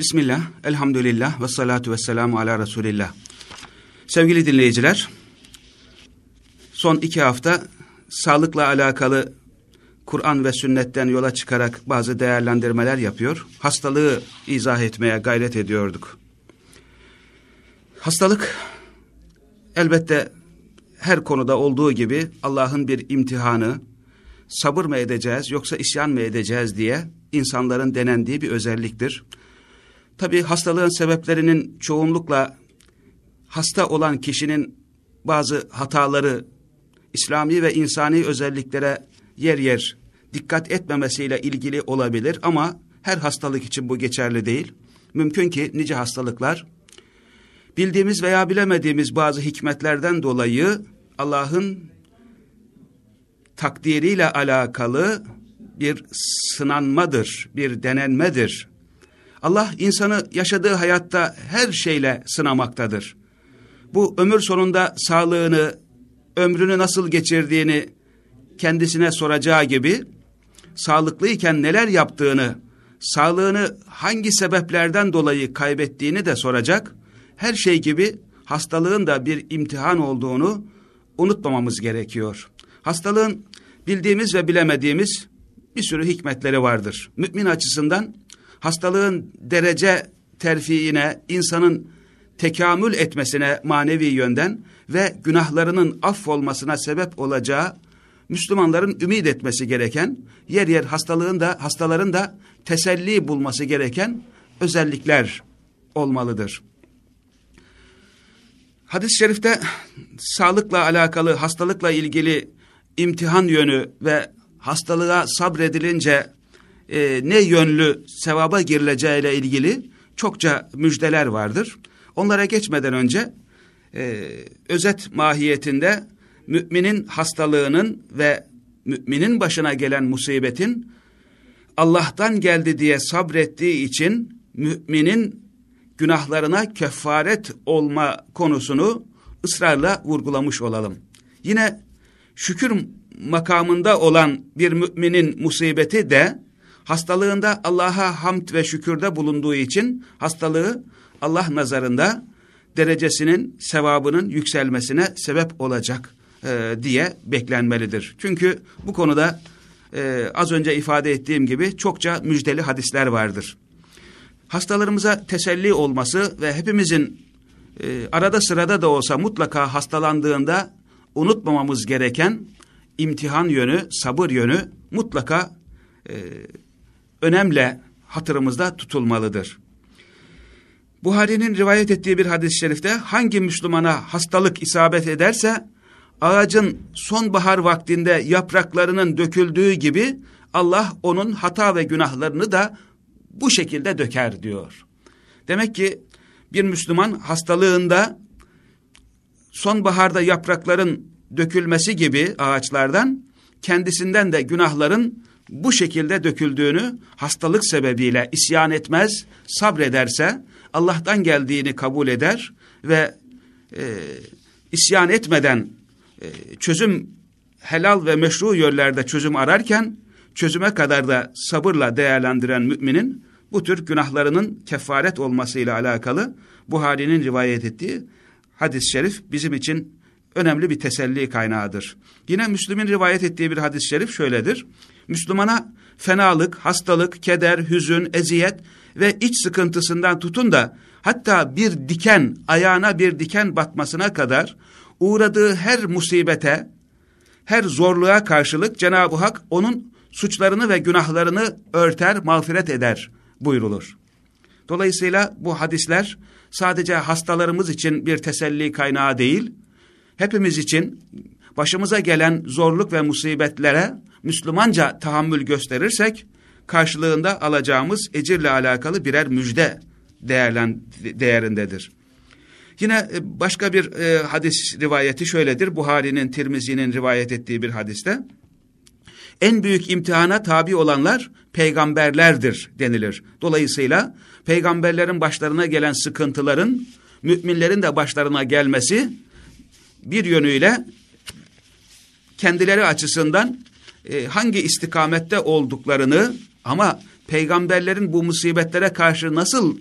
Bismillah, elhamdülillah ve salatu ve selamu ala Resulillah. Sevgili dinleyiciler, son iki hafta sağlıkla alakalı Kur'an ve sünnetten yola çıkarak bazı değerlendirmeler yapıyor. Hastalığı izah etmeye gayret ediyorduk. Hastalık elbette her konuda olduğu gibi Allah'ın bir imtihanı, sabır mı edeceğiz yoksa isyan mı edeceğiz diye insanların denendiği bir özelliktir. Tabi hastalığın sebeplerinin çoğunlukla hasta olan kişinin bazı hataları, İslami ve insani özelliklere yer yer dikkat etmemesiyle ilgili olabilir ama her hastalık için bu geçerli değil. Mümkün ki nice hastalıklar bildiğimiz veya bilemediğimiz bazı hikmetlerden dolayı Allah'ın takdiriyle alakalı bir sınanmadır, bir denenmedir. Allah insanı yaşadığı hayatta her şeyle sınamaktadır. Bu ömür sonunda sağlığını, ömrünü nasıl geçirdiğini kendisine soracağı gibi, sağlıklıyken neler yaptığını, sağlığını hangi sebeplerden dolayı kaybettiğini de soracak. Her şey gibi hastalığın da bir imtihan olduğunu unutmamamız gerekiyor. Hastalığın bildiğimiz ve bilemediğimiz bir sürü hikmetleri vardır. Mümin açısından hastalığın derece terfiine, insanın tekamül etmesine manevi yönden ve günahlarının affolmasına sebep olacağı Müslümanların ümit etmesi gereken, yer yer hastalığın da hastaların da teselli bulması gereken özellikler olmalıdır. Hadis-i şerifte sağlıkla alakalı, hastalıkla ilgili imtihan yönü ve hastalığa sabredilince e, ne yönlü sevaba girileceğiyle ilgili çokça müjdeler vardır. Onlara geçmeden önce e, özet mahiyetinde müminin hastalığının ve müminin başına gelen musibetin Allah'tan geldi diye sabrettiği için müminin günahlarına kefaret olma konusunu ısrarla vurgulamış olalım. Yine şükür makamında olan bir müminin musibeti de hastalığında Allah'a hamd ve şükürde bulunduğu için hastalığı Allah nazarında derecesinin, sevabının yükselmesine sebep olacak e, diye beklenmelidir. Çünkü bu konuda e, az önce ifade ettiğim gibi çokça müjdeli hadisler vardır. Hastalarımıza teselli olması ve hepimizin e, arada sırada da olsa mutlaka hastalandığında unutmamamız gereken imtihan yönü, sabır yönü mutlaka e, önemle hatırımızda tutulmalıdır. Buhari'nin rivayet ettiği bir hadis-i şerifte hangi Müslümana hastalık isabet ederse ağacın sonbahar vaktinde yapraklarının döküldüğü gibi Allah onun hata ve günahlarını da bu şekilde döker diyor. Demek ki bir Müslüman hastalığında sonbaharda yaprakların dökülmesi gibi ağaçlardan kendisinden de günahların bu şekilde döküldüğünü hastalık sebebiyle isyan etmez, sabrederse Allah'tan geldiğini kabul eder ve e, isyan etmeden e, çözüm helal ve meşru yönlerde çözüm ararken çözüme kadar da sabırla değerlendiren müminin bu tür günahlarının kefaret olmasıyla alakalı Buhari'nin rivayet ettiği hadis-i şerif bizim için önemli bir teselli kaynağıdır. Yine Müslüm'ün rivayet ettiği bir hadis-i şerif şöyledir. Müslümana fenalık, hastalık, keder, hüzün, eziyet ve iç sıkıntısından tutun da hatta bir diken, ayağına bir diken batmasına kadar uğradığı her musibete, her zorluğa karşılık Cenab-ı Hak onun suçlarını ve günahlarını örter, mağfiret eder buyrulur. Dolayısıyla bu hadisler sadece hastalarımız için bir teselli kaynağı değil, hepimiz için başımıza gelen zorluk ve musibetlere Müslümanca tahammül gösterirsek, karşılığında alacağımız ecirle alakalı birer müjde değerlen, değerindedir. Yine e, başka bir e, hadis rivayeti şöyledir. Buhari'nin, Tirmizi'nin rivayet ettiği bir hadiste. En büyük imtihana tabi olanlar peygamberlerdir denilir. Dolayısıyla peygamberlerin başlarına gelen sıkıntıların müminlerin de başlarına gelmesi bir yönüyle kendileri açısından e, hangi istikamette olduklarını ama peygamberlerin bu musibetlere karşı nasıl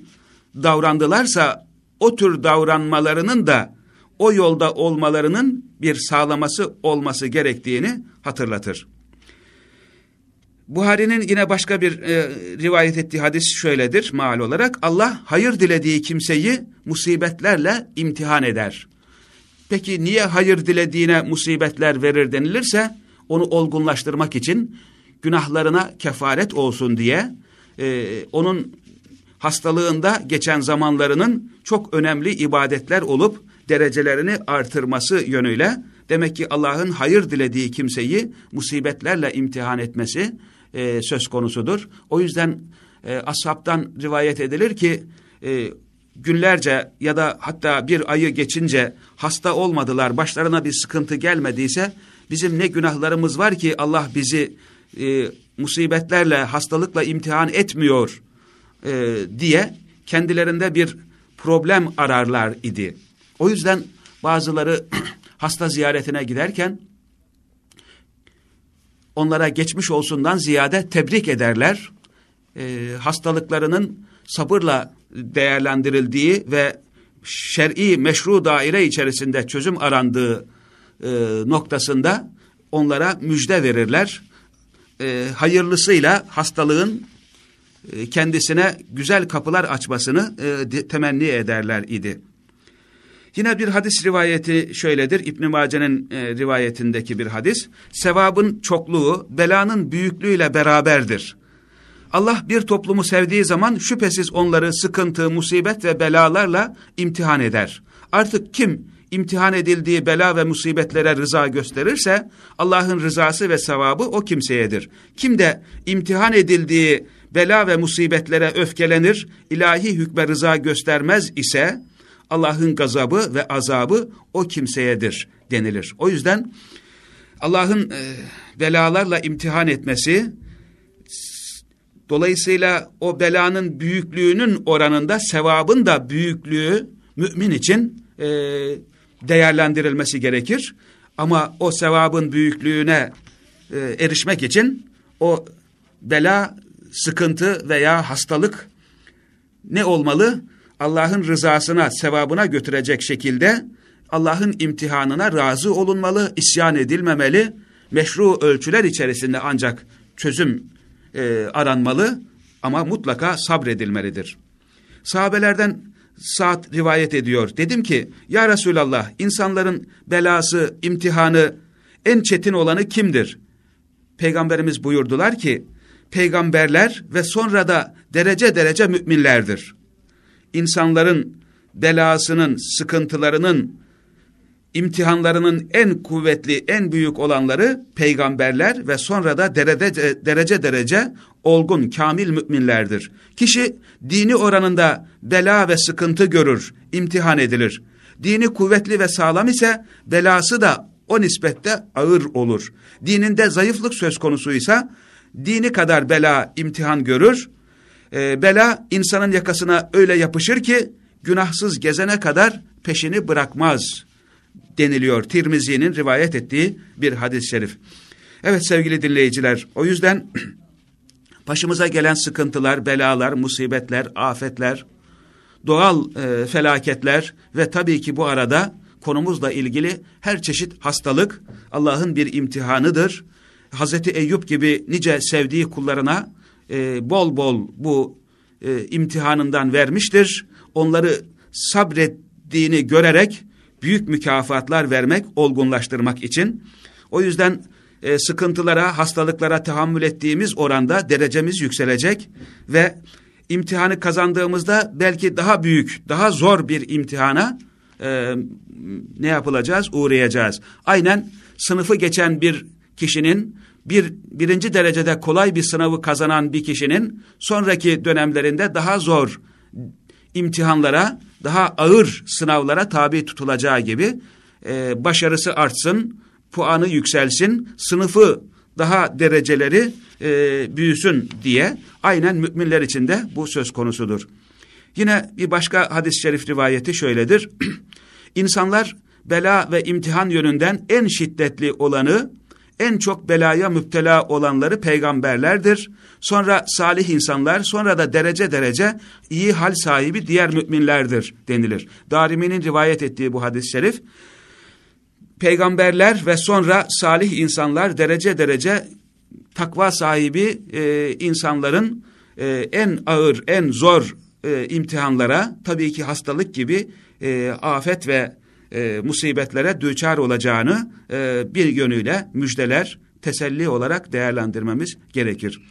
davrandılarsa o tür davranmalarının da o yolda olmalarının bir sağlaması olması gerektiğini hatırlatır. Buhari'nin yine başka bir e, rivayet ettiği hadis şöyledir maal olarak. Allah hayır dilediği kimseyi musibetlerle imtihan eder. Peki niye hayır dilediğine musibetler verir denilirse onu olgunlaştırmak için günahlarına kefaret olsun diye e, onun hastalığında geçen zamanlarının çok önemli ibadetler olup derecelerini artırması yönüyle demek ki Allah'ın hayır dilediği kimseyi musibetlerle imtihan etmesi e, söz konusudur. O yüzden e, ashabtan rivayet edilir ki e, günlerce ya da hatta bir ayı geçince hasta olmadılar, başlarına bir sıkıntı gelmediyse bizim ne günahlarımız var ki Allah bizi e, musibetlerle, hastalıkla imtihan etmiyor e, diye kendilerinde bir problem ararlar idi. O yüzden bazıları hasta ziyaretine giderken onlara geçmiş olsundan ziyade tebrik ederler. E, hastalıklarının sabırla değerlendirildiği ve şer'i meşru daire içerisinde çözüm arandığı e, noktasında onlara müjde verirler. E, hayırlısıyla hastalığın e, kendisine güzel kapılar açmasını e, temenni ederler idi. Yine bir hadis rivayeti şöyledir. İbn Mace'nin e, rivayetindeki bir hadis. Sevabın çokluğu belanın büyüklüğüyle beraberdir. Allah bir toplumu sevdiği zaman şüphesiz onları sıkıntı, musibet ve belalarla imtihan eder. Artık kim imtihan edildiği bela ve musibetlere rıza gösterirse Allah'ın rızası ve sevabı o kimseyedir. Kim de imtihan edildiği bela ve musibetlere öfkelenir, ilahi hükme rıza göstermez ise Allah'ın gazabı ve azabı o kimseyedir denilir. O yüzden Allah'ın e, belalarla imtihan etmesi, dolayısıyla o belanın büyüklüğünün oranında sevabın da büyüklüğü mümin için e, değerlendirilmesi gerekir. Ama o sevabın büyüklüğüne e, erişmek için o bela, sıkıntı veya hastalık ne olmalı? Allah'ın rızasına, sevabına götürecek şekilde Allah'ın imtihanına razı olunmalı, isyan edilmemeli, meşru ölçüler içerisinde ancak çözüm e, aranmalı ama mutlaka sabredilmelidir. Sahabelerden Saat rivayet ediyor. Dedim ki ya Resulallah insanların belası, imtihanı en çetin olanı kimdir? Peygamberimiz buyurdular ki peygamberler ve sonra da derece derece müminlerdir insanların belasının, sıkıntılarının, imtihanlarının en kuvvetli, en büyük olanları peygamberler ve sonra da derece derece, derece olgun, kamil müminlerdir. Kişi dini oranında bela ve sıkıntı görür, imtihan edilir. Dini kuvvetli ve sağlam ise belası da o nispette ağır olur. Dininde zayıflık söz konusuysa dini kadar bela imtihan görür e, bela insanın yakasına öyle yapışır ki günahsız gezene kadar peşini bırakmaz deniliyor. Tirmizi'nin rivayet ettiği bir hadis-i şerif. Evet sevgili dinleyiciler o yüzden başımıza gelen sıkıntılar, belalar, musibetler, afetler, doğal e, felaketler ve tabii ki bu arada konumuzla ilgili her çeşit hastalık Allah'ın bir imtihanıdır. Hazreti Eyüp gibi nice sevdiği kullarına e, bol bol bu e, imtihanından vermiştir. Onları sabrettiğini görerek büyük mükafatlar vermek, olgunlaştırmak için. O yüzden e, sıkıntılara, hastalıklara tahammül ettiğimiz oranda derecemiz yükselecek ve imtihanı kazandığımızda belki daha büyük, daha zor bir imtihana e, ne yapılacağız? Uğrayacağız. Aynen sınıfı geçen bir kişinin bir birinci derecede kolay bir sınavı kazanan bir kişinin sonraki dönemlerinde daha zor imtihanlara, daha ağır sınavlara tabi tutulacağı gibi e, başarısı artsın, puanı yükselsin, sınıfı daha dereceleri e, büyüsün diye aynen müminler için de bu söz konusudur. Yine bir başka hadis-i şerif rivayeti şöyledir. İnsanlar bela ve imtihan yönünden en şiddetli olanı en çok belaya müptela olanları peygamberlerdir. Sonra salih insanlar, sonra da derece derece iyi hal sahibi diğer müminlerdir denilir. Darimi'nin rivayet ettiği bu hadis-i şerif, peygamberler ve sonra salih insanlar derece derece takva sahibi e, insanların e, en ağır, en zor e, imtihanlara, tabii ki hastalık gibi e, afet ve e, musibetlere düçar olacağını e, bir yönüyle müjdeler, teselli olarak değerlendirmemiz gerekir.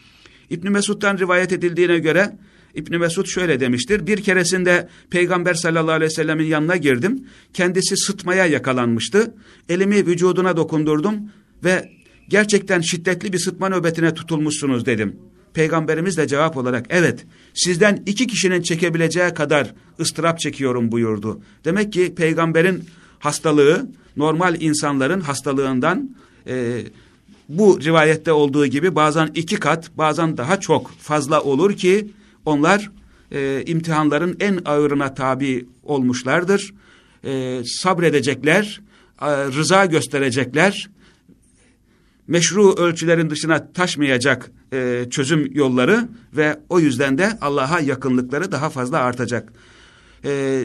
İbn Mesud'dan rivayet edildiğine göre İbn Mesud şöyle demiştir. Bir keresinde Peygamber sallallahu aleyhi ve sellemin yanına girdim. Kendisi sıtmaya yakalanmıştı. Elimi vücuduna dokundurdum ve gerçekten şiddetli bir sıtma nöbetine tutulmuşsunuz dedim. Peygamberimiz de cevap olarak evet sizden iki kişinin çekebileceği kadar ıstırap çekiyorum buyurdu. Demek ki peygamberin hastalığı normal insanların hastalığından e, bu rivayette olduğu gibi bazen iki kat bazen daha çok fazla olur ki onlar e, imtihanların en ağırına tabi olmuşlardır. E, sabredecekler, e, rıza gösterecekler, meşru ölçülerin dışına taşmayacak e, çözüm yolları ve o yüzden de Allah'a yakınlıkları daha fazla artacak. E,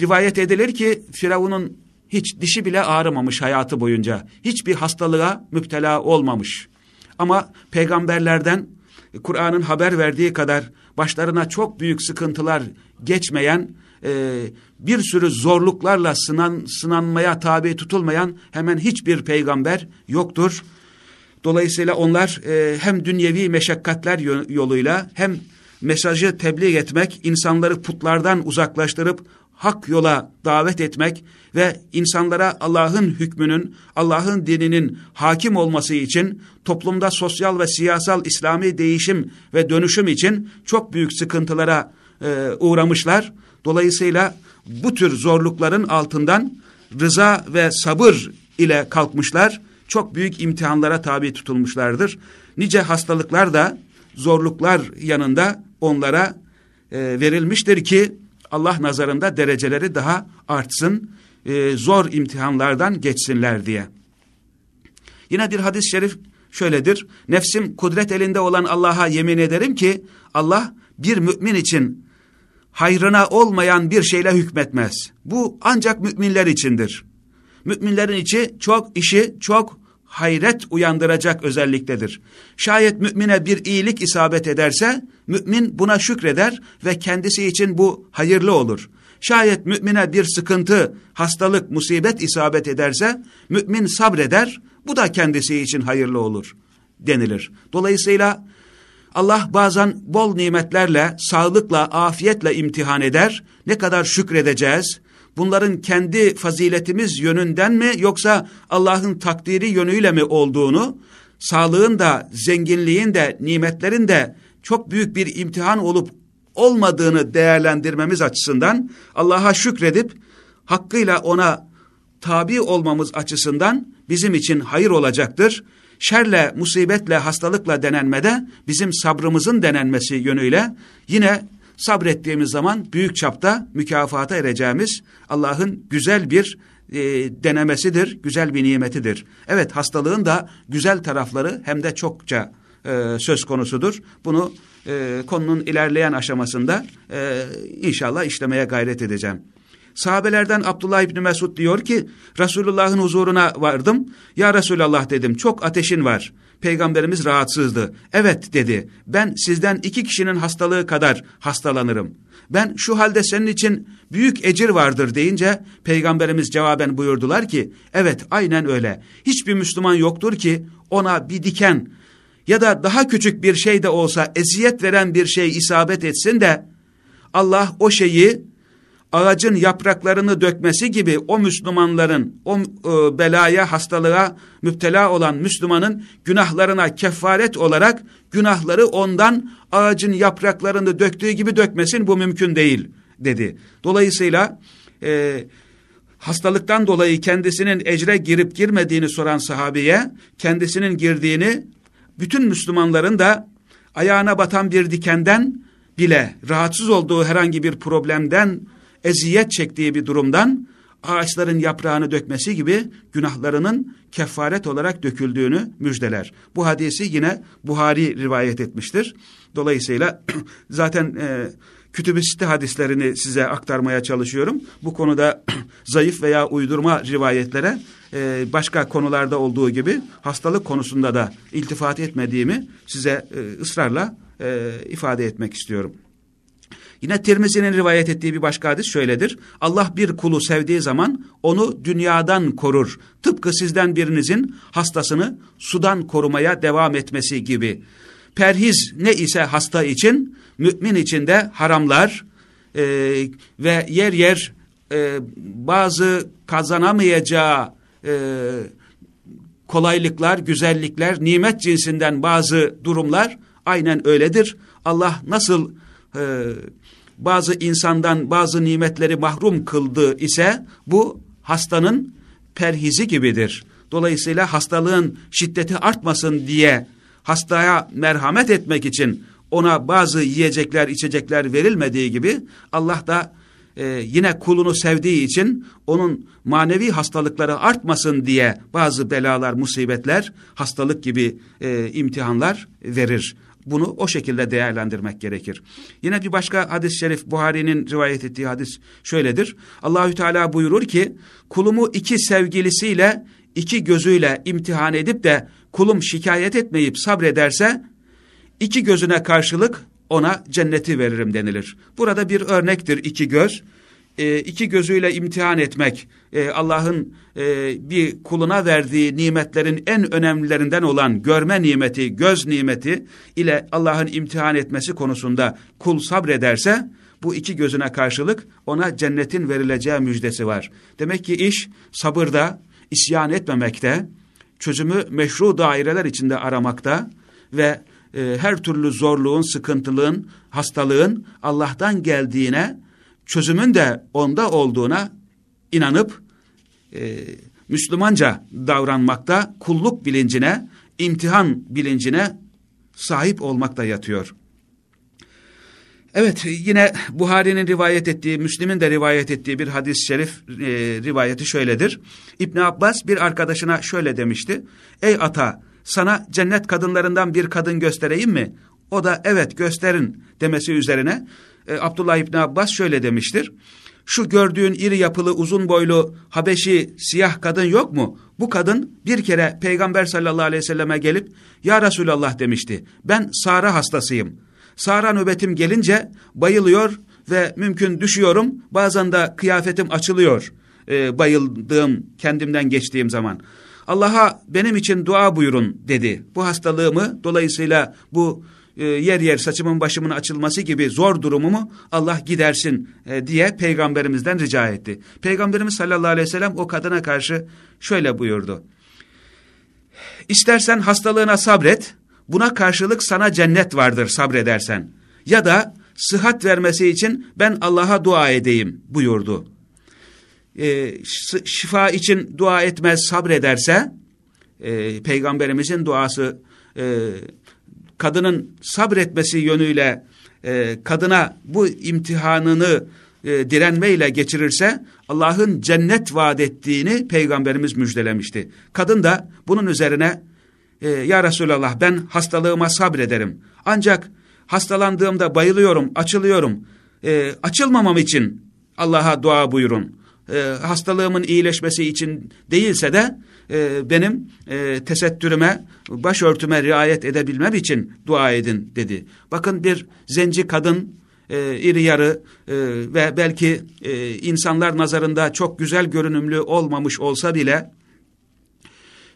rivayet edilir ki Firavun'un hiç dişi bile ağrımamış hayatı boyunca. Hiçbir hastalığa müptela olmamış. Ama peygamberlerden Kur'an'ın haber verdiği kadar başlarına çok büyük sıkıntılar geçmeyen, e, bir sürü zorluklarla sınan, sınanmaya tabi tutulmayan hemen hiçbir peygamber yoktur. Dolayısıyla onlar e, hem dünyevi meşakkatler yoluyla hem mesajı tebliğ etmek, insanları putlardan uzaklaştırıp hak yola davet etmek ve insanlara Allah'ın hükmünün, Allah'ın dininin hakim olması için toplumda sosyal ve siyasal İslami değişim ve dönüşüm için çok büyük sıkıntılara e, uğramışlar. Dolayısıyla bu tür zorlukların altından rıza ve sabır ile kalkmışlar çok büyük imtihanlara tabi tutulmuşlardır. Nice hastalıklar da zorluklar yanında onlara e, verilmiştir ki Allah nazarında dereceleri daha artsın, e, zor imtihanlardan geçsinler diye. Yine bir hadis-i şerif şöyledir. Nefsim kudret elinde olan Allah'a yemin ederim ki Allah bir mümin için hayrına olmayan bir şeyle hükmetmez. Bu ancak müminler içindir. Müminlerin içi çok işi çok hayret uyandıracak özelliktedir. Şayet mümine bir iyilik isabet ederse, mümin buna şükreder ve kendisi için bu hayırlı olur. Şayet mümine bir sıkıntı, hastalık, musibet isabet ederse, mümin sabreder, bu da kendisi için hayırlı olur denilir. Dolayısıyla Allah bazen bol nimetlerle, sağlıkla, afiyetle imtihan eder. Ne kadar şükredeceğiz, bunların kendi faziletimiz yönünden mi yoksa Allah'ın takdiri yönüyle mi olduğunu, sağlığın da, zenginliğin de, nimetlerin de çok büyük bir imtihan olup olmadığını değerlendirmemiz açısından Allah'a şükredip hakkıyla ona tabi olmamız açısından bizim için hayır olacaktır. Şerle, musibetle, hastalıkla denenmede bizim sabrımızın denenmesi yönüyle yine sabrettiğimiz zaman büyük çapta mükafata ereceğimiz Allah'ın güzel bir e, denemesidir, güzel bir nimetidir. Evet hastalığın da güzel tarafları hem de çokça e, söz konusudur. Bunu e, konunun ilerleyen aşamasında e, inşallah işlemeye gayret edeceğim. Sahabelerden Abdullah İbni Mesud diyor ki Resulullah'ın huzuruna vardım. Ya Resulallah dedim çok ateşin var. Peygamberimiz rahatsızdı. Evet dedi ben sizden iki kişinin hastalığı kadar hastalanırım. Ben şu halde senin için büyük ecir vardır deyince Peygamberimiz cevaben buyurdular ki evet aynen öyle. Hiçbir Müslüman yoktur ki ona bir diken ya da daha küçük bir şey de olsa eziyet veren bir şey isabet etsin de Allah o şeyi ağacın yapraklarını dökmesi gibi o Müslümanların, o e, belaya, hastalığa müptela olan Müslümanın günahlarına kefaret olarak günahları ondan ağacın yapraklarını döktüğü gibi dökmesin bu mümkün değil dedi. Dolayısıyla e, hastalıktan dolayı kendisinin ecre girip girmediğini soran sahabeye kendisinin girdiğini bütün Müslümanların da ayağına batan bir dikenden bile rahatsız olduğu herhangi bir problemden eziyet çektiği bir durumdan ağaçların yaprağını dökmesi gibi günahlarının kefaret olarak döküldüğünü müjdeler. Bu hadisi yine Buhari rivayet etmiştir. Dolayısıyla zaten e, kütüb-i sitte hadislerini size aktarmaya çalışıyorum. Bu konuda zayıf veya uydurma rivayetlere e, başka konularda olduğu gibi hastalık konusunda da iltifat etmediğimi size e, ısrarla e, ifade etmek istiyorum. Yine Tirmizi'nin rivayet ettiği bir başka hadis şöyledir. Allah bir kulu sevdiği zaman onu dünyadan korur. Tıpkı sizden birinizin hastasını sudan korumaya devam etmesi gibi. Perhiz ne ise hasta için, mümin için de haramlar e, ve yer yer e, bazı kazanamayacağı e, kolaylıklar, güzellikler, nimet cinsinden bazı durumlar aynen öyledir. Allah nasıl e, bazı insandan bazı nimetleri mahrum kıldı ise bu hastanın perhizi gibidir. Dolayısıyla hastalığın şiddeti artmasın diye hastaya merhamet etmek için ona bazı yiyecekler, içecekler verilmediği gibi Allah da e, yine kulunu sevdiği için onun manevi hastalıkları artmasın diye bazı belalar, musibetler, hastalık gibi e, imtihanlar verir. Bunu o şekilde değerlendirmek gerekir. Yine bir başka hadis-i şerif Buhari'nin rivayet ettiği hadis şöyledir. Allahü Teala buyurur ki kulumu iki sevgilisiyle iki gözüyle imtihan edip de kulum şikayet etmeyip sabrederse iki gözüne karşılık ona cenneti veririm denilir. Burada bir örnektir iki göz. E, iki gözüyle imtihan etmek e, Allah'ın e, bir kuluna verdiği nimetlerin en önemlilerinden olan görme nimeti, göz nimeti ile Allah'ın imtihan etmesi konusunda kul sabrederse bu iki gözüne karşılık ona cennetin verileceği müjdesi var. Demek ki iş sabırda, isyan etmemekte, çözümü meşru daireler içinde aramakta ve e, her türlü zorluğun, sıkıntılığın, hastalığın Allah'tan geldiğine, çözümün de onda olduğuna inanıp e, Müslümanca davranmakta, kulluk bilincine, imtihan bilincine sahip olmakta yatıyor. Evet yine Buhari'nin rivayet ettiği, Müslim'in de rivayet ettiği bir hadis-i şerif e, rivayeti şöyledir. İbn Abbas bir arkadaşına şöyle demişti. Ey ata sana cennet kadınlarından bir kadın göstereyim mi? O da evet gösterin demesi üzerine e, Abdullah İbni Abbas şöyle demiştir. Şu gördüğün iri yapılı uzun boylu Habeşi siyah kadın yok mu? Bu kadın bir kere Peygamber sallallahu aleyhi ve selleme gelip Ya Resulallah demişti. Ben Sara hastasıyım. Sara nöbetim gelince bayılıyor ve mümkün düşüyorum. Bazen de kıyafetim açılıyor e, bayıldığım kendimden geçtiğim zaman. Allah'a benim için dua buyurun dedi. Bu hastalığımı dolayısıyla bu e, yer yer saçımın başımın açılması gibi zor durumumu Allah gidersin e, diye peygamberimizden rica etti. Peygamberimiz sallallahu aleyhi ve sellem o kadına karşı şöyle buyurdu. İstersen hastalığına sabret, buna karşılık sana cennet vardır sabredersen. Ya da sıhhat vermesi için ben Allah'a dua edeyim buyurdu e, şifa için dua etmez sabrederse e, peygamberimizin duası e, kadının sabretmesi yönüyle e, kadına bu imtihanını e, direnmeyle geçirirse Allah'ın cennet vaat ettiğini peygamberimiz müjdelemişti. Kadın da bunun üzerine e, ya Resulallah ben hastalığıma sabrederim. Ancak hastalandığımda bayılıyorum, açılıyorum. E, açılmamam için Allah'a dua buyurun e, hastalığımın iyileşmesi için değilse de e, benim e, tesettürüme, başörtüme riayet edebilmem için dua edin dedi. Bakın bir zenci kadın, e, iri yarı e, ve belki e, insanlar nazarında çok güzel görünümlü olmamış olsa bile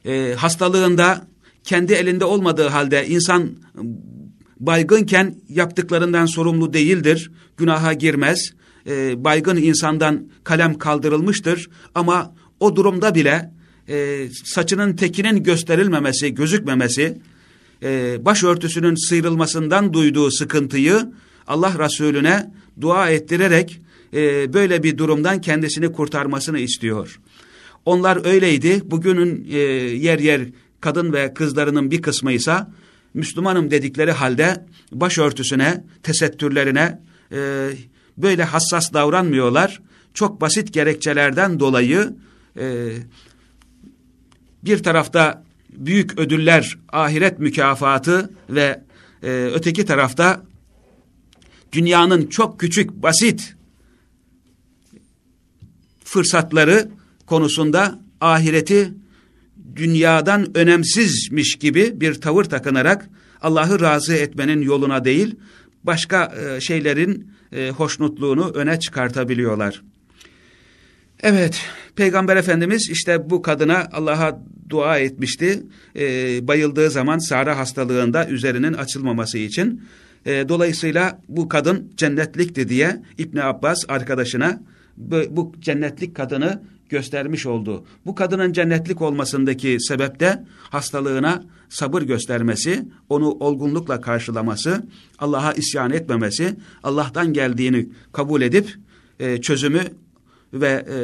e, hastalığında kendi elinde olmadığı halde insan baygınken yaptıklarından sorumlu değildir, günaha girmez e, baygın insandan kalem kaldırılmıştır ama o durumda bile e, saçının tekinin gösterilmemesi, gözükmemesi, e, başörtüsünün sıyrılmasından duyduğu sıkıntıyı Allah Resulüne dua ettirerek e, böyle bir durumdan kendisini kurtarmasını istiyor. Onlar öyleydi. Bugünün e, yer yer kadın ve kızlarının bir kısmı ise Müslümanım dedikleri halde başörtüsüne, tesettürlerine, e, böyle hassas davranmıyorlar. çok basit gerekçelerden dolayı e, bir tarafta büyük ödüller, ahiret mükafatı ve e, öteki tarafta dünyanın çok küçük, basit fırsatları konusunda ahireti dünyadan önemsizmiş gibi bir tavır takınarak Allah'ı razı etmenin yoluna değil, başka e, şeylerin e, hoşnutluğunu öne çıkartabiliyorlar. Evet, Peygamber Efendimiz işte bu kadına Allah'a dua etmişti. E, bayıldığı zaman Sara hastalığında üzerinin açılmaması için. E, dolayısıyla bu kadın cennetlikti diye İbni Abbas arkadaşına bu, bu cennetlik kadını göstermiş oldu. Bu kadının cennetlik olmasındaki sebep de hastalığına sabır göstermesi, onu olgunlukla karşılaması, Allah'a isyan etmemesi, Allah'tan geldiğini kabul edip e, çözümü ve e,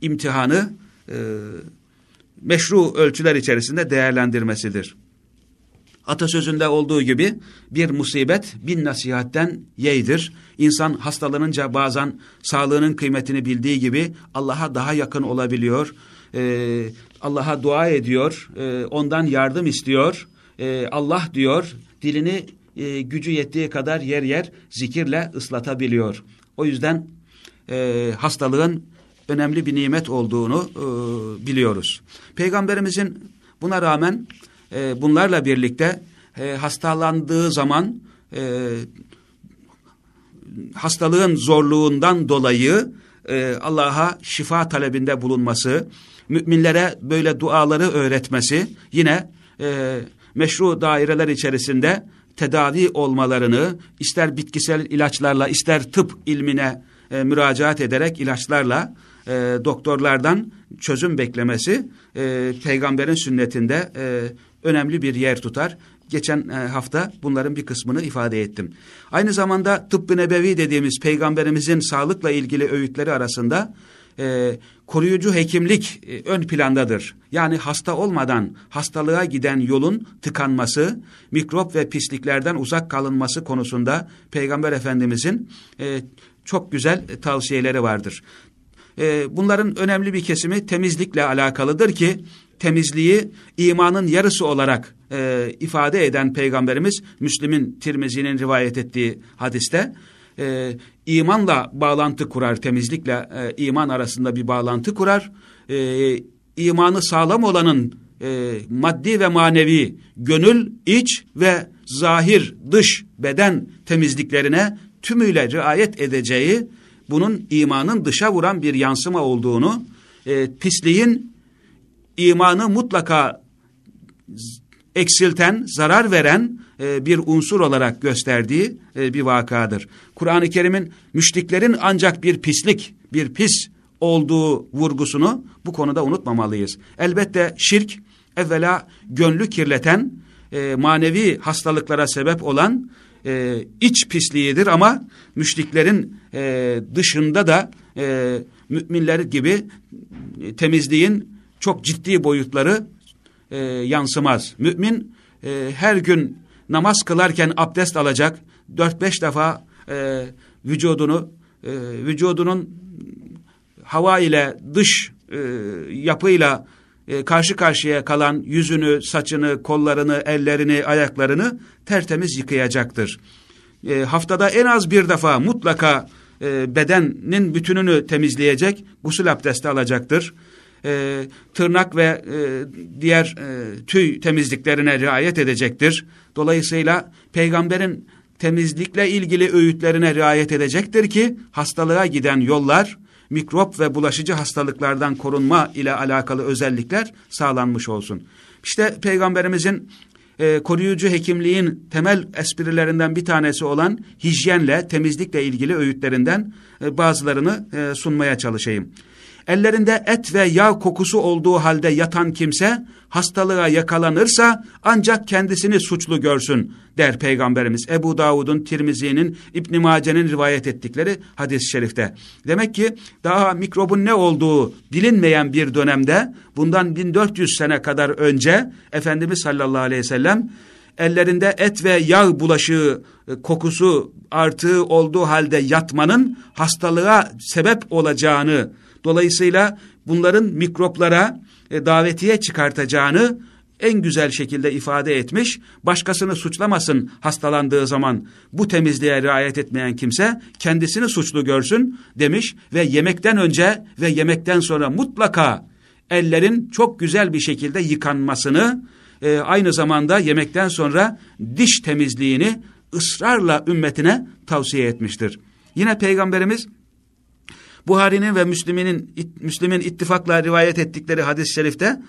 imtihanı e, meşru ölçüler içerisinde değerlendirmesidir. Atasözünde olduğu gibi bir musibet bin nasihatten yeydir. İnsan hastalanınca bazen sağlığının kıymetini bildiği gibi Allah'a daha yakın olabiliyor. Ee, Allah'a dua ediyor, e, ondan yardım istiyor. E, Allah diyor, dilini e, gücü yettiği kadar yer yer zikirle ıslatabiliyor. O yüzden e, hastalığın önemli bir nimet olduğunu e, biliyoruz. Peygamberimizin buna rağmen e, bunlarla birlikte e, hastalandığı zaman e, hastalığın zorluğundan dolayı e, Allah'a şifa talebinde bulunması, müminlere böyle duaları öğretmesi, yine e, meşru daireler içerisinde tedavi olmalarını ister bitkisel ilaçlarla ister tıp ilmine e, müracaat ederek ilaçlarla e, doktorlardan çözüm beklemesi e, peygamberin sünnetinde e, önemli bir yer tutar. Geçen e, hafta bunların bir kısmını ifade ettim. Aynı zamanda tıbbı nebevi dediğimiz peygamberimizin sağlıkla ilgili öğütleri arasında e, koruyucu hekimlik e, ön plandadır. Yani hasta olmadan hastalığa giden yolun tıkanması, mikrop ve pisliklerden uzak kalınması konusunda Peygamber Efendimizin e, çok güzel tavsiyeleri vardır. E, bunların önemli bir kesimi temizlikle alakalıdır ki temizliği imanın yarısı olarak e, ifade eden Peygamberimiz Müslim'in Tirmizi'nin rivayet ettiği hadiste e, imanla bağlantı kurar temizlikle e, iman arasında bir bağlantı kurar. E, imanı sağlam olanın e, maddi ve manevi gönül, iç ve zahir, dış, beden temizliklerine tümüyle riayet edeceği bunun imanın dışa vuran bir yansıma olduğunu, e, pisliğin imanı mutlaka eksilten, zarar veren e, bir unsur olarak gösterdiği e, bir vakadır. Kur'an-ı Kerim'in müşriklerin ancak bir pislik, bir pis olduğu vurgusunu bu konuda unutmamalıyız. Elbette şirk evvela gönlü kirleten, e, manevi hastalıklara sebep olan e, iç pisliğidir ama müşriklerin e, dışında da e, müminler gibi e, temizliğin çok ciddi boyutları e, yansımaz. Mümin e, her gün namaz kılarken abdest alacak, dört beş defa e, vücudunu, e, vücudunun hava ile dış e, yapıyla e, karşı karşıya kalan yüzünü, saçını, kollarını, ellerini, ayaklarını tertemiz yıkayacaktır. E, haftada en az bir defa mutlaka e, bedenin bütününü temizleyecek, gusül abdesti alacaktır e, tırnak ve e, diğer e, tüy temizliklerine riayet edecektir. Dolayısıyla peygamberin temizlikle ilgili öğütlerine riayet edecektir ki hastalığa giden yollar mikrop ve bulaşıcı hastalıklardan korunma ile alakalı özellikler sağlanmış olsun. İşte peygamberimizin e, koruyucu hekimliğin temel esprilerinden bir tanesi olan hijyenle, temizlikle ilgili öğütlerinden e, bazılarını e, sunmaya çalışayım. Ellerinde et ve yağ kokusu olduğu halde yatan kimse hastalığa yakalanırsa ancak kendisini suçlu görsün der Peygamberimiz. Ebu Davud'un, Tirmizi'nin, İbn Mace'nin rivayet ettikleri hadis-i şerifte. Demek ki daha mikrobun ne olduğu bilinmeyen bir dönemde bundan 1400 sene kadar önce Efendimiz sallallahu aleyhi ve sellem ellerinde et ve yağ bulaşığı e, kokusu artığı olduğu halde yatmanın hastalığa sebep olacağını, dolayısıyla bunların mikroplara e, davetiye çıkartacağını en güzel şekilde ifade etmiş, başkasını suçlamasın hastalandığı zaman bu temizliğe riayet etmeyen kimse kendisini suçlu görsün demiş ve yemekten önce ve yemekten sonra mutlaka ellerin çok güzel bir şekilde yıkanmasını, e, aynı zamanda yemekten sonra diş temizliğini ısrarla ümmetine tavsiye etmiştir. Yine Peygamberimiz Buhari'nin ve Müslim'in Müslim'in ittifakla rivayet ettikleri hadis-i şerifte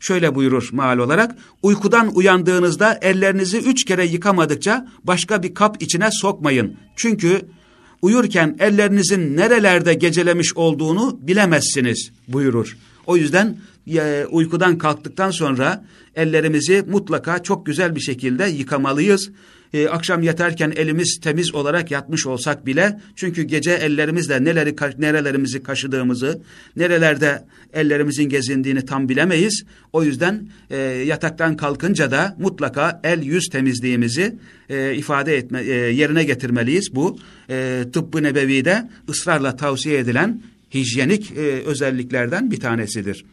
şöyle buyurur mal olarak. Uykudan uyandığınızda ellerinizi üç kere yıkamadıkça başka bir kap içine sokmayın. Çünkü uyurken ellerinizin nerelerde gecelemiş olduğunu bilemezsiniz buyurur. O yüzden e, uykudan kalktıktan sonra ellerimizi mutlaka çok güzel bir şekilde yıkamalıyız e, akşam yatarken elimiz temiz olarak yatmış olsak bile çünkü gece ellerimizle neleri nerelerimizi kaşıdığımızı, nerelerde ellerimizin gezindiğini tam bilemeyiz. O yüzden e, yataktan kalkınca da mutlaka el yüz temizliğimizi e, ifade etme e, yerine getirmeliyiz. Bu e, tıbbı nebevide ısrarla tavsiye edilen hijyenik e, özelliklerden bir tanesidir.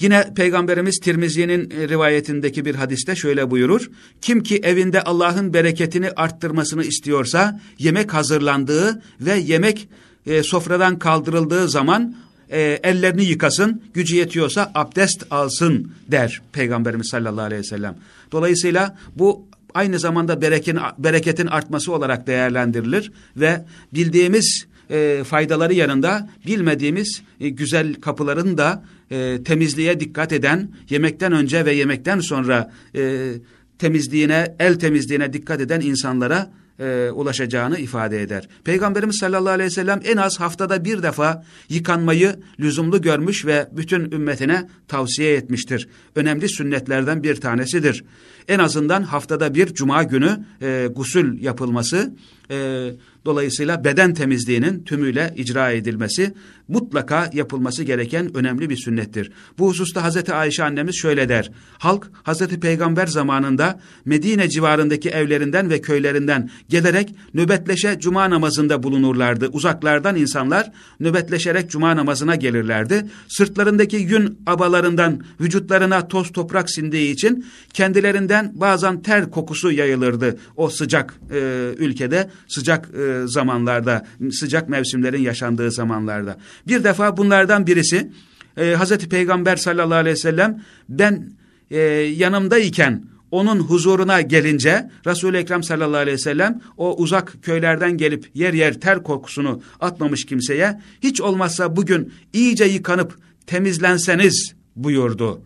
Yine Peygamberimiz Tirmizi'nin e, rivayetindeki bir hadiste şöyle buyurur. Kim ki evinde Allah'ın bereketini arttırmasını istiyorsa yemek hazırlandığı ve yemek e, sofradan kaldırıldığı zaman e, ellerini yıkasın, gücü yetiyorsa abdest alsın der Peygamberimiz sallallahu aleyhi ve sellem. Dolayısıyla bu aynı zamanda bereketin, bereketin artması olarak değerlendirilir ve bildiğimiz e, faydaları yanında bilmediğimiz e, güzel kapıların da e, temizliğe dikkat eden, yemekten önce ve yemekten sonra e, temizliğine, el temizliğine dikkat eden insanlara e, ulaşacağını ifade eder. Peygamberimiz sallallahu aleyhi ve sellem en az haftada bir defa yıkanmayı lüzumlu görmüş ve bütün ümmetine tavsiye etmiştir. Önemli sünnetlerden bir tanesidir. En azından haftada bir cuma günü e, gusül yapılması, e, Dolayısıyla beden temizliğinin tümüyle icra edilmesi mutlaka yapılması gereken önemli bir sünnettir. Bu hususta Hazreti Ayşe annemiz şöyle der. Halk Hazreti Peygamber zamanında Medine civarındaki evlerinden ve köylerinden gelerek nöbetleşe cuma namazında bulunurlardı. Uzaklardan insanlar nöbetleşerek cuma namazına gelirlerdi. Sırtlarındaki yün abalarından vücutlarına toz toprak sindiği için kendilerinden bazen ter kokusu yayılırdı o sıcak e, ülkede, sıcak e, zamanlarda, sıcak mevsimlerin yaşandığı zamanlarda. Bir defa bunlardan birisi e, Hazreti Peygamber sallallahu aleyhi ve sellem ben e, yanımdayken onun huzuruna gelince Resul-i Ekrem sallallahu aleyhi ve sellem o uzak köylerden gelip yer yer ter kokusunu atmamış kimseye hiç olmazsa bugün iyice yıkanıp temizlenseniz buyurdu.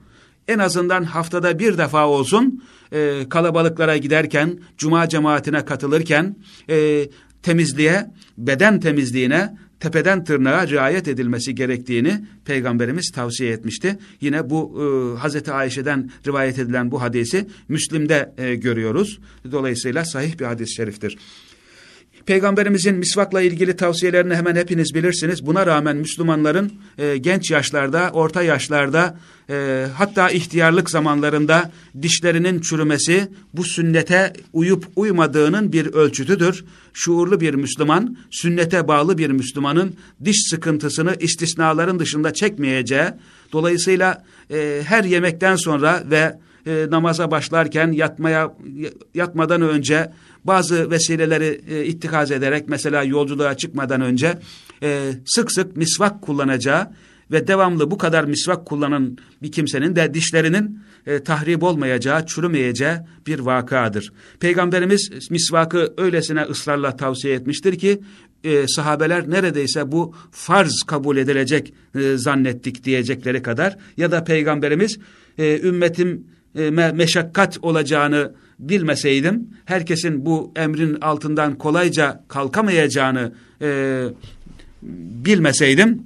En azından haftada bir defa olsun e, kalabalıklara giderken, cuma cemaatine katılırken e, temizliğe, beden temizliğine tepeden tırnağa riayet edilmesi gerektiğini Peygamberimiz tavsiye etmişti. Yine bu e, Hazreti Ayşe'den rivayet edilen bu hadisi Müslim'de e, görüyoruz. Dolayısıyla sahih bir hadis-i şeriftir. Peygamberimizin misvakla ilgili tavsiyelerini hemen hepiniz bilirsiniz. Buna rağmen Müslümanların e, genç yaşlarda, orta yaşlarda e, hatta ihtiyarlık zamanlarında dişlerinin çürümesi bu sünnete uyup uymadığının bir ölçütüdür. Şuurlu bir Müslüman, sünnete bağlı bir Müslümanın diş sıkıntısını istisnaların dışında çekmeyeceği, dolayısıyla e, her yemekten sonra ve e, namaza başlarken yatmaya yatmadan önce bazı vesileleri e, ittikaz ederek mesela yolculuğa çıkmadan önce e, sık sık misvak kullanacağı ve devamlı bu kadar misvak kullanan bir kimsenin de dişlerinin e, tahrip olmayacağı, çürümeyeceği bir vakadır. Peygamberimiz misvakı öylesine ısrarla tavsiye etmiştir ki e, sahabeler neredeyse bu farz kabul edilecek e, zannettik diyecekleri kadar ya da Peygamberimiz e, ümmetim e, me meşakkat olacağını bilmeseydim, herkesin bu emrin altından kolayca kalkamayacağını e, bilmeseydim,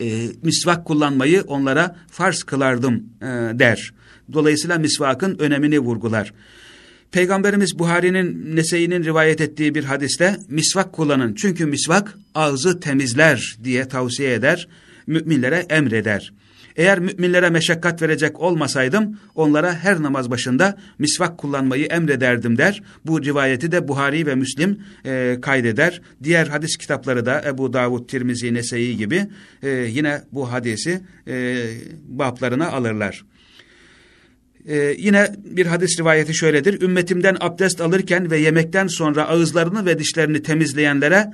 e, misvak kullanmayı onlara farz kılardım e, der. Dolayısıyla misvakın önemini vurgular. Peygamberimiz Buhari'nin Nese'inin rivayet ettiği bir hadiste misvak kullanın. Çünkü misvak ağzı temizler diye tavsiye eder, müminlere emreder. Eğer müminlere meşakkat verecek olmasaydım onlara her namaz başında misvak kullanmayı emrederdim der. Bu rivayeti de Buhari ve Müslim e, kaydeder. Diğer hadis kitapları da Ebu Davud, Tirmizi, Nese'yi gibi e, yine bu hadisi e, bablarına alırlar. Ee, yine bir hadis rivayeti şöyledir. Ümmetimden abdest alırken ve yemekten sonra ağızlarını ve dişlerini temizleyenlere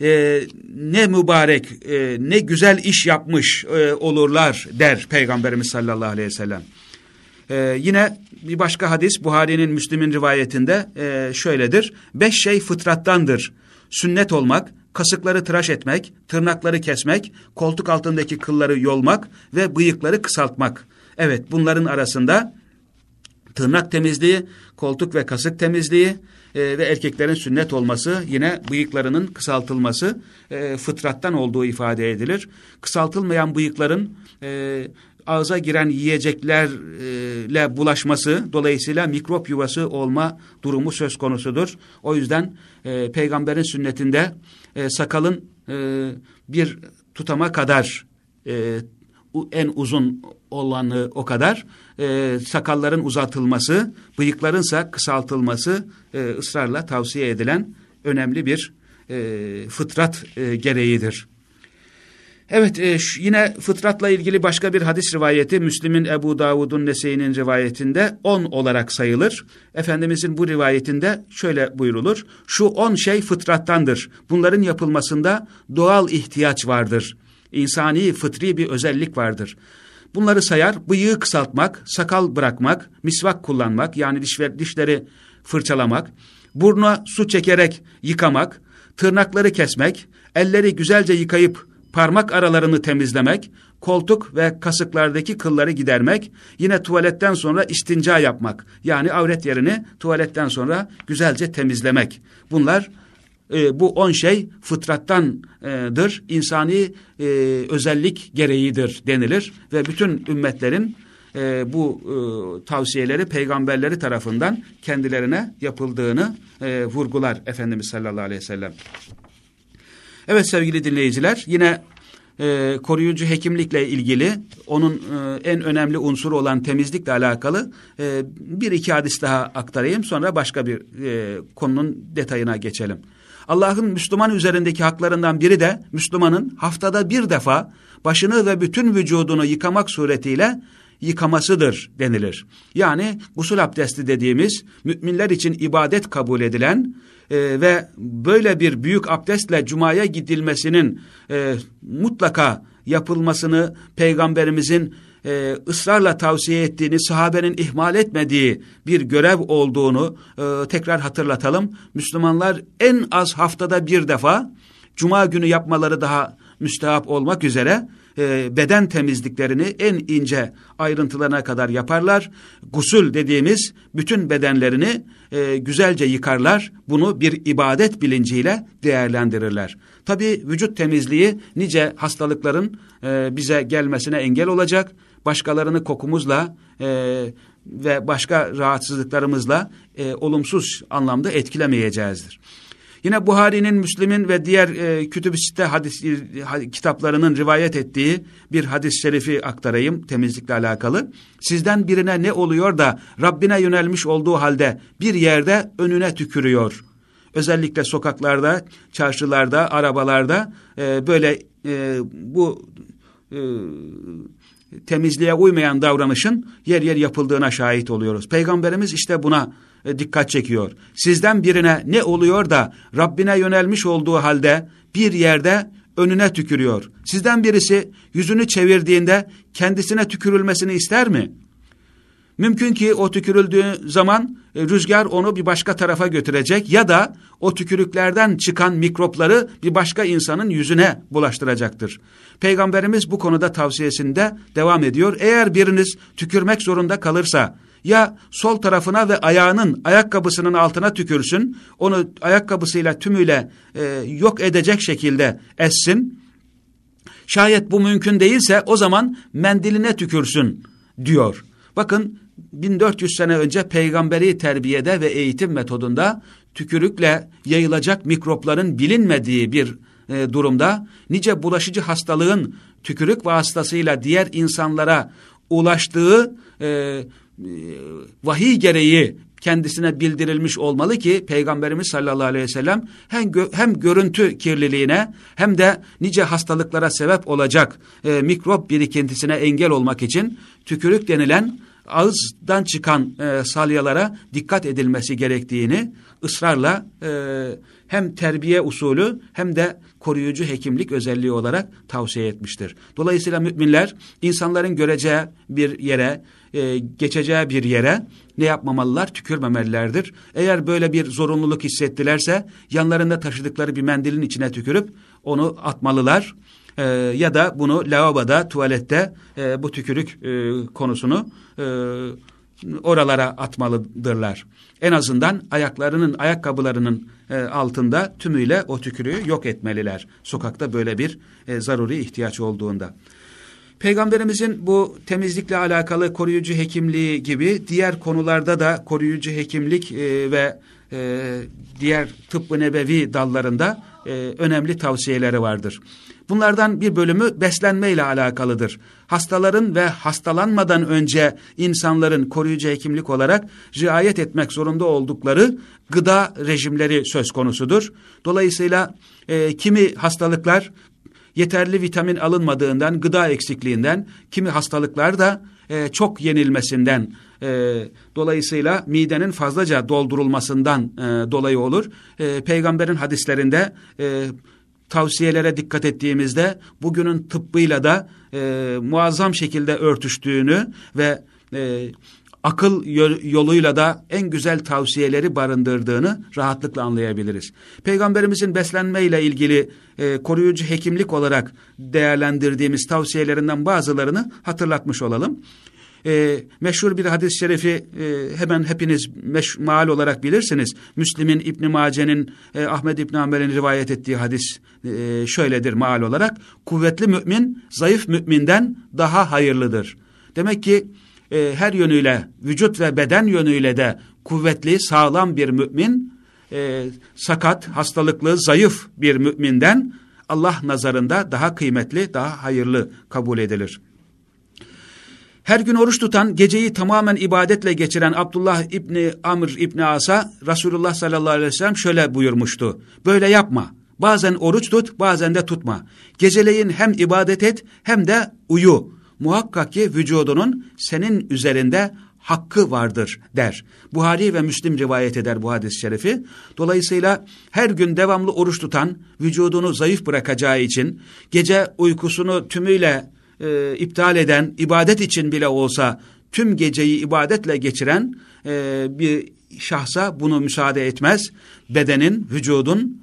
e, ne mübarek, e, ne güzel iş yapmış e, olurlar der Peygamberimiz sallallahu aleyhi ve sellem. E, yine bir başka hadis Buhari'nin Müslim'in rivayetinde e, şöyledir. Beş şey fıtrattandır. Sünnet olmak, kasıkları tıraş etmek, tırnakları kesmek, koltuk altındaki kılları yolmak ve bıyıkları kısaltmak. Evet bunların arasında tırnak temizliği, koltuk ve kasık temizliği e, ve erkeklerin sünnet olması yine bıyıklarının kısaltılması e, fıtrattan olduğu ifade edilir. Kısaltılmayan bıyıkların e, ağza giren yiyeceklerle bulaşması dolayısıyla mikrop yuvası olma durumu söz konusudur. O yüzden e, peygamberin sünnetinde e, sakalın e, bir tutama kadar e, en uzun olanı o kadar e, sakalların uzatılması, bıyıklarınsa kısaltılması e, ısrarla tavsiye edilen önemli bir e, fıtrat e, gereğidir. Evet e, yine fıtratla ilgili başka bir hadis rivayeti Müslim'in Ebu Davud'un Nese'inin rivayetinde on olarak sayılır. Efendimizin bu rivayetinde şöyle buyrulur. Şu on şey fıtrattandır. Bunların yapılmasında doğal ihtiyaç vardır. İnsani fıtri bir özellik vardır. Bunları sayar, bıyığı kısaltmak, sakal bırakmak, misvak kullanmak yani diş ve dişleri fırçalamak, burna su çekerek yıkamak, tırnakları kesmek, elleri güzelce yıkayıp parmak aralarını temizlemek, koltuk ve kasıklardaki kılları gidermek, yine tuvaletten sonra istinca yapmak. Yani avret yerini tuvaletten sonra güzelce temizlemek. Bunlar e, bu on şey fıtrattandır, insani e, özellik gereğidir denilir ve bütün ümmetlerin e, bu e, tavsiyeleri peygamberleri tarafından kendilerine yapıldığını e, vurgular Efendimiz sallallahu aleyhi ve sellem. Evet sevgili dinleyiciler yine e, koruyucu hekimlikle ilgili onun e, en önemli unsuru olan temizlikle alakalı e, bir iki hadis daha aktarayım sonra başka bir e, konunun detayına geçelim. Allah'ın Müslüman üzerindeki haklarından biri de Müslümanın haftada bir defa başını ve bütün vücudunu yıkamak suretiyle yıkamasıdır denilir. Yani gusül abdesti dediğimiz müminler için ibadet kabul edilen e, ve böyle bir büyük abdestle cumaya gidilmesinin e, mutlaka yapılmasını peygamberimizin e, ısrarla tavsiye ettiğini, sahabenin ihmal etmediği bir görev olduğunu e, tekrar hatırlatalım. Müslümanlar en az haftada bir defa cuma günü yapmaları daha müstehap olmak üzere e, beden temizliklerini en ince ayrıntılarına kadar yaparlar. Gusül dediğimiz bütün bedenlerini e, güzelce yıkarlar. Bunu bir ibadet bilinciyle değerlendirirler. Tabi vücut temizliği nice hastalıkların e, bize gelmesine engel olacak. Başkalarını kokumuzla e, ve başka rahatsızlıklarımızla e, olumsuz anlamda etkilemeyeceğizdir. Yine Buhari'nin, Müslim'in ve diğer e, kütüb-i sitte hadis, e, kitaplarının rivayet ettiği bir hadis-i şerifi aktarayım temizlikle alakalı. Sizden birine ne oluyor da Rabbine yönelmiş olduğu halde bir yerde önüne tükürüyor. Özellikle sokaklarda, çarşılarda, arabalarda e, böyle e, bu e, temizliğe uymayan davranışın yer yer yapıldığına şahit oluyoruz. Peygamberimiz işte buna e, dikkat çekiyor. Sizden birine ne oluyor da Rabbine yönelmiş olduğu halde bir yerde önüne tükürüyor. Sizden birisi yüzünü çevirdiğinde kendisine tükürülmesini ister mi? Mümkün ki o tükürüldüğü zaman e, rüzgar onu bir başka tarafa götürecek ya da o tükürüklerden çıkan mikropları bir başka insanın yüzüne bulaştıracaktır. Peygamberimiz bu konuda tavsiyesinde devam ediyor. Eğer biriniz tükürmek zorunda kalırsa ya sol tarafına ve ayağının ayakkabısının altına tükürsün, onu ayakkabısıyla tümüyle e, yok edecek şekilde essin. Şayet bu mümkün değilse o zaman mendiline tükürsün diyor. Bakın 1400 sene önce peygamberi terbiyede ve eğitim metodunda tükürükle yayılacak mikropların bilinmediği bir e, durumda nice bulaşıcı hastalığın tükürük vasıtasıyla diğer insanlara ulaştığı e, e, vahiy gereği kendisine bildirilmiş olmalı ki Peygamberimiz sallallahu aleyhi ve sellem hem, gö hem görüntü kirliliğine hem de nice hastalıklara sebep olacak e, mikrop birikintisine engel olmak için tükürük denilen ağızdan çıkan e, salyalara dikkat edilmesi gerektiğini ısrarla e, hem terbiye usulü hem de koruyucu hekimlik özelliği olarak tavsiye etmiştir. Dolayısıyla müminler insanların göreceği bir yere, e, geçeceği bir yere ne yapmamalılar? Tükürmemelilerdir. Eğer böyle bir zorunluluk hissettilerse yanlarında taşıdıkları bir mendilin içine tükürüp onu atmalılar. E, ya da bunu lavaboda, tuvalette e, bu tükürük e, konusunu e, oralara atmalıdırlar. En azından ayaklarının, ayakkabılarının e, altında tümüyle o tükürüğü yok etmeliler. Sokakta böyle bir e, zaruri ihtiyaç olduğunda. Peygamberimizin bu temizlikle alakalı koruyucu hekimliği gibi diğer konularda da koruyucu hekimlik e, ve e, diğer tıbbı nebevi dallarında e, önemli tavsiyeleri vardır. Bunlardan bir bölümü beslenme ile alakalıdır. Hastaların ve hastalanmadan önce insanların koruyucu hekimlik olarak riayet etmek zorunda oldukları gıda rejimleri söz konusudur. Dolayısıyla e, kimi hastalıklar yeterli vitamin alınmadığından, gıda eksikliğinden, kimi hastalıklar da e, çok yenilmesinden, e, dolayısıyla midenin fazlaca doldurulmasından e, dolayı olur. E, peygamberin hadislerinde e, tavsiyelere dikkat ettiğimizde bugünün tıbbıyla da e, muazzam şekilde örtüştüğünü ve e, akıl yoluyla da en güzel tavsiyeleri barındırdığını rahatlıkla anlayabiliriz. Peygamberimizin beslenme ile ilgili e, koruyucu hekimlik olarak değerlendirdiğimiz tavsiyelerinden bazılarını hatırlatmış olalım. E, meşhur bir hadis-i şerifi e, hemen hepiniz mal olarak bilirsiniz. Müslim'in İbn Mace'nin e, Ahmed İbn Amber'in rivayet ettiği hadis e, şöyledir mal olarak. Kuvvetli mümin zayıf müminden daha hayırlıdır. Demek ki e, her yönüyle vücut ve beden yönüyle de kuvvetli sağlam bir mümin e, sakat hastalıklı zayıf bir müminden Allah nazarında daha kıymetli daha hayırlı kabul edilir. Her gün oruç tutan, geceyi tamamen ibadetle geçiren Abdullah İbni Amr İbni As'a Resulullah sallallahu aleyhi ve sellem şöyle buyurmuştu. Böyle yapma. Bazen oruç tut, bazen de tutma. Geceleyin hem ibadet et hem de uyu. Muhakkak ki vücudunun senin üzerinde hakkı vardır der. Buhari ve Müslim rivayet eder bu hadis-i şerifi. Dolayısıyla her gün devamlı oruç tutan, vücudunu zayıf bırakacağı için, gece uykusunu tümüyle e, iptal eden, ibadet için bile olsa tüm geceyi ibadetle geçiren e, bir şahsa bunu müsaade etmez. Bedenin, vücudun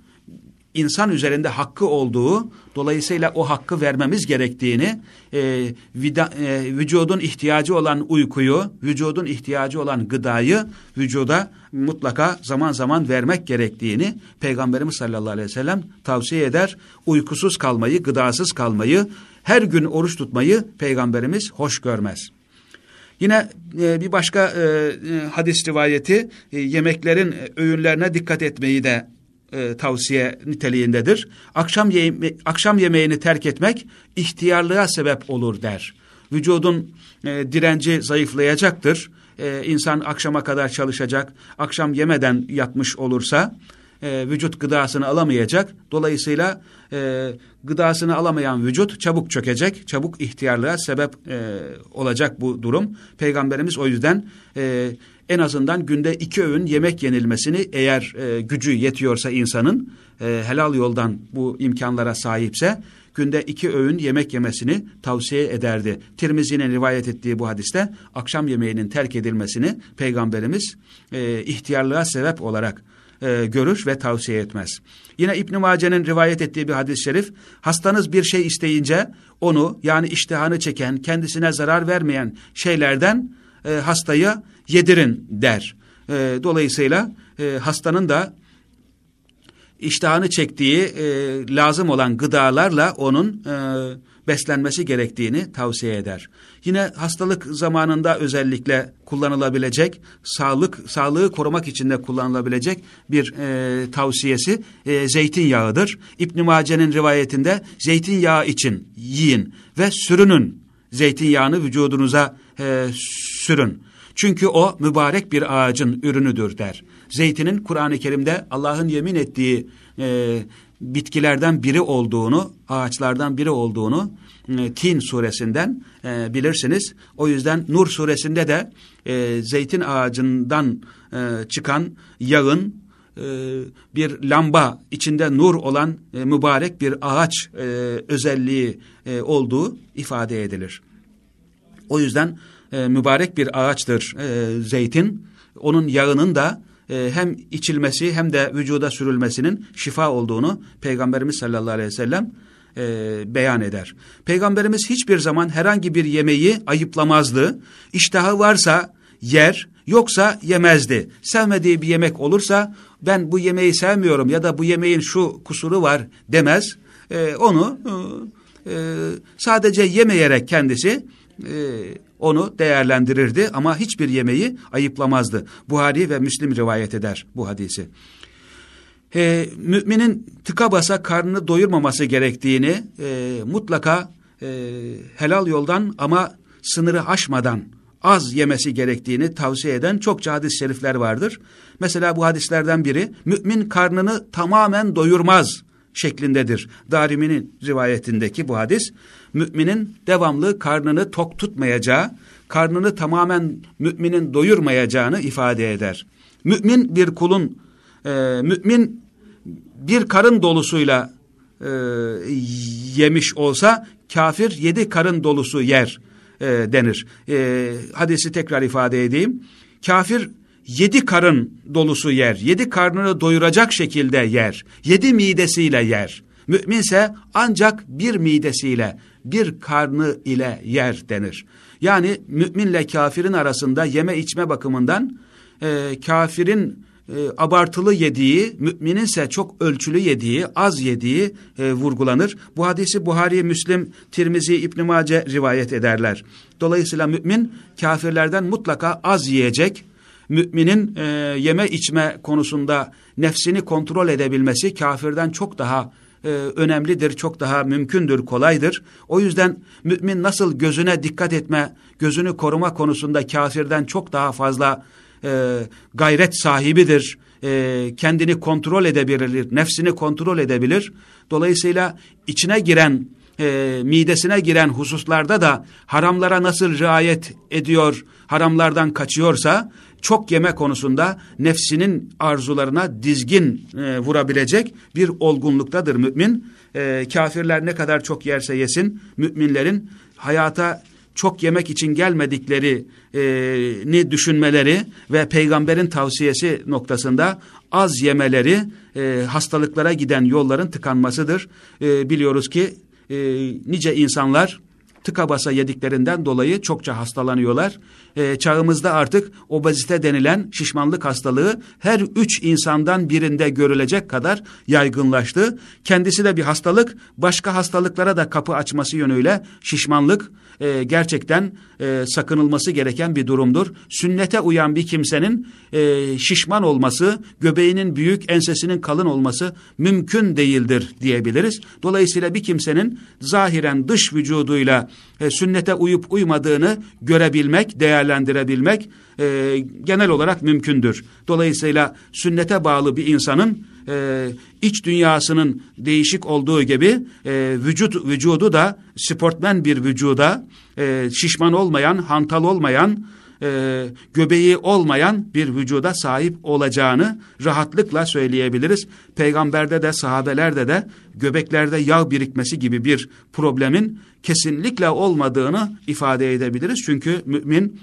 insan üzerinde hakkı olduğu, dolayısıyla o hakkı vermemiz gerektiğini, e, vida, e, vücudun ihtiyacı olan uykuyu, vücudun ihtiyacı olan gıdayı vücuda mutlaka zaman zaman vermek gerektiğini Peygamberimiz sallallahu aleyhi ve sellem tavsiye eder. Uykusuz kalmayı, gıdasız kalmayı, her gün oruç tutmayı Peygamberimiz hoş görmez. Yine e, bir başka e, e hadis rivayeti e, yemeklerin e, öğünlerine dikkat etmeyi de e, tavsiye niteliğindedir. Akşam, ye akşam yemeğini terk etmek ihtiyarlığa sebep olur der. Vücudun e, direnci zayıflayacaktır. E, insan akşama kadar çalışacak, akşam yemeden yatmış olursa e, vücut gıdasını alamayacak. Dolayısıyla e, gıdasını alamayan vücut çabuk çökecek, çabuk ihtiyarlığa sebep e, olacak bu durum. Peygamberimiz o yüzden e, en azından günde iki öğün yemek yenilmesini eğer e, gücü yetiyorsa insanın e, helal yoldan bu imkanlara sahipse günde iki öğün yemek yemesini tavsiye ederdi. Tirmizi'nin rivayet ettiği bu hadiste akşam yemeğinin terk edilmesini Peygamberimiz e, ihtiyarlığa sebep olarak e, görür ve tavsiye etmez. Yine İbn Mace'nin rivayet ettiği bir hadis-i şerif, hastanız bir şey isteyince onu yani iştihanı çeken, kendisine zarar vermeyen şeylerden e, hastayı yedirin der. E, dolayısıyla e, hastanın da iştahını çektiği e, lazım olan gıdalarla onun e, beslenmesi gerektiğini tavsiye eder. Yine hastalık zamanında özellikle kullanılabilecek, sağlık sağlığı korumak için de kullanılabilecek bir e, tavsiyesi e, zeytinyağıdır. İbn Mace'nin rivayetinde zeytinyağı için yiyin ve sürünün zeytinyağını vücudunuza e, sürün. Çünkü o mübarek bir ağacın ürünüdür der. Zeytinin Kur'an-ı Kerim'de Allah'ın yemin ettiği e, bitkilerden biri olduğunu, ağaçlardan biri olduğunu e, Tin suresinden e, bilirsiniz. O yüzden Nur suresinde de e, zeytin ağacından e, çıkan yağın e, bir lamba içinde nur olan e, mübarek bir ağaç e, özelliği e, olduğu ifade edilir. O yüzden e, mübarek bir ağaçtır e, zeytin. Onun yağının da e, hem içilmesi hem de vücuda sürülmesinin şifa olduğunu Peygamberimiz sallallahu aleyhi ve sellem e, beyan eder. Peygamberimiz hiçbir zaman herhangi bir yemeği ayıplamazdı. İştahı varsa yer, yoksa yemezdi. Sevmediği bir yemek olursa ben bu yemeği sevmiyorum ya da bu yemeğin şu kusuru var demez. E, onu e, sadece yemeyerek kendisi e, onu değerlendirirdi ama hiçbir yemeği ayıplamazdı. Buhari ve Müslim rivayet eder bu hadisi. E, müminin tıka basa karnını doyurmaması gerektiğini e, mutlaka e, helal yoldan ama sınırı aşmadan az yemesi gerektiğini tavsiye eden çokça hadis-i şerifler vardır. Mesela bu hadislerden biri mümin karnını tamamen doyurmaz şeklindedir. Darimi'nin rivayetindeki bu hadis müminin devamlı karnını tok tutmayacağı, karnını tamamen müminin doyurmayacağını ifade eder. Mümin bir kulun, e, mümin bir karın dolusuyla e, yemiş olsa kafir yedi karın dolusu yer e, denir. E, hadisi tekrar ifade edeyim. Kafir yedi karın dolusu yer, yedi karnını doyuracak şekilde yer, yedi midesiyle yer. Müminse ancak bir midesiyle, bir karnı ile yer denir. Yani müminle kafirin arasında yeme içme bakımından e, kafirin e, abartılı yediği, müminin ise çok ölçülü yediği, az yediği e, vurgulanır. Bu hadisi Buhari, Müslim, Tirmizi, İbn Mace rivayet ederler. Dolayısıyla mümin kafirlerden mutlaka az yiyecek, müminin e, yeme içme konusunda nefsini kontrol edebilmesi kafirden çok daha e, önemlidir, çok daha mümkündür, kolaydır. O yüzden mümin nasıl gözüne dikkat etme, gözünü koruma konusunda kafirden çok daha fazla e, gayret sahibidir, e, kendini kontrol edebilir, nefsini kontrol edebilir. Dolayısıyla içine giren, e, midesine giren hususlarda da haramlara nasıl riayet ediyor, haramlardan kaçıyorsa çok yeme konusunda nefsinin arzularına dizgin e, vurabilecek bir olgunluktadır mümin. E, kafirler ne kadar çok yerse yesin, müminlerin hayata çok yemek için gelmediklerini düşünmeleri ve peygamberin tavsiyesi noktasında az yemeleri e, hastalıklara giden yolların tıkanmasıdır. E, biliyoruz ki e, nice insanlar tıka basa yediklerinden dolayı çokça hastalanıyorlar. E, çağımızda artık obezite denilen şişmanlık hastalığı her üç insandan birinde görülecek kadar yaygınlaştı. Kendisi de bir hastalık, başka hastalıklara da kapı açması yönüyle şişmanlık e, gerçekten e, sakınılması gereken bir durumdur. Sünnete uyan bir kimsenin e, şişman olması, göbeğinin büyük, ensesinin kalın olması mümkün değildir diyebiliriz. Dolayısıyla bir kimsenin zahiren dış vücuduyla e, sünnete uyup uymadığını görebilmek, değerlendirebilmek e, genel olarak mümkündür. Dolayısıyla sünnete bağlı bir insanın e, iç dünyasının değişik olduğu gibi e, vücut vücudu da sportmen bir vücuda e, şişman olmayan, hantal olmayan, e, göbeği olmayan bir vücuda sahip olacağını rahatlıkla söyleyebiliriz. Peygamberde de sahabelerde de göbeklerde yağ birikmesi gibi bir problemin kesinlikle olmadığını ifade edebiliriz. Çünkü mümin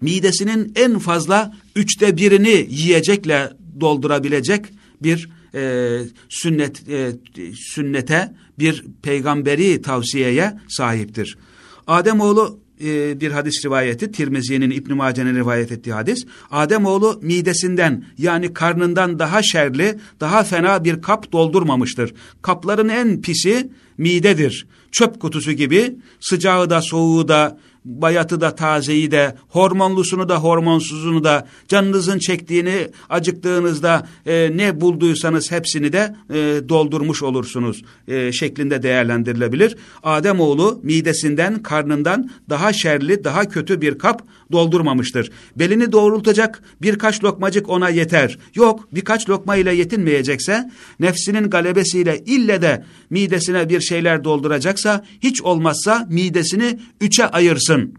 midesinin en fazla üçte birini yiyecekle doldurabilecek bir e, sünnet e, sünnete bir peygamberi tavsiyeye sahiptir. Ademoğlu e, bir hadis rivayeti Tirmizi'nin İbn Mace'nin rivayet ettiği hadis. Ademoğlu midesinden yani karnından daha şerli, daha fena bir kap doldurmamıştır. Kapların en pisi midedir. Çöp kutusu gibi sıcağı da soğuğu da bayatı da tazeyi de, hormonlusunu da hormonsuzunu da, canınızın çektiğini, acıktığınızda e, ne bulduysanız hepsini de e, doldurmuş olursunuz e, şeklinde değerlendirilebilir. Ademoğlu midesinden, karnından daha şerli, daha kötü bir kap doldurmamıştır. Belini doğrultacak birkaç lokmacık ona yeter. Yok, birkaç lokma ile yetinmeyecekse, nefsinin galebesiyle ille de midesine bir şeyler dolduracaksa, hiç olmazsa midesini üçe ayırsın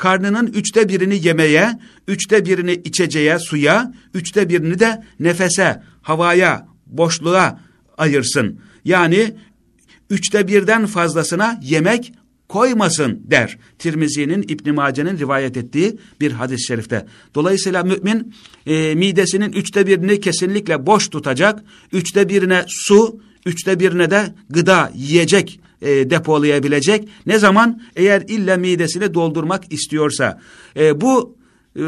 karnının üçte birini yemeye, üçte birini içeceğe, suya, üçte birini de nefese, havaya, boşluğa ayırsın. Yani üçte birden fazlasına yemek koymasın der. Tirmizi'nin İbn Mace'nin rivayet ettiği bir hadis-i şerifte. Dolayısıyla mümin e, midesinin üçte birini kesinlikle boş tutacak. Üçte birine su, üçte birine de gıda, yiyecek e, depolayabilecek. Ne zaman? Eğer illa midesini doldurmak istiyorsa. E, bu e,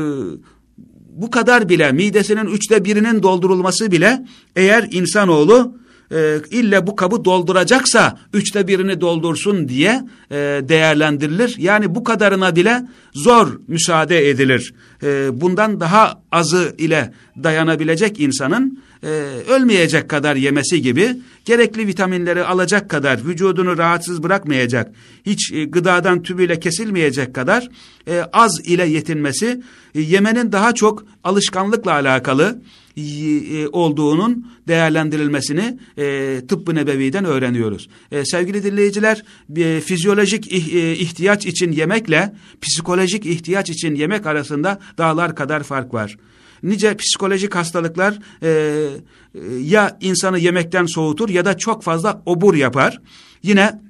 bu kadar bile midesinin üçte birinin doldurulması bile eğer insanoğlu e, ille bu kabı dolduracaksa üçte birini doldursun diye e, değerlendirilir. Yani bu kadarına bile zor müsaade edilir. E, bundan daha azı ile dayanabilecek insanın e, ölmeyecek kadar yemesi gibi gerekli vitaminleri alacak kadar vücudunu rahatsız bırakmayacak hiç e, gıdadan tümüyle kesilmeyecek kadar e, az ile yetinmesi e, yemenin daha çok alışkanlıkla alakalı e, olduğunun değerlendirilmesini e, tıbbı nebeviden öğreniyoruz. E, sevgili dinleyiciler e, fizyolojik ihtiyaç için yemekle psikolojik ihtiyaç için yemek arasında dağlar kadar fark var nice psikolojik hastalıklar e, e, ya insanı yemekten soğutur ya da çok fazla obur yapar. Yine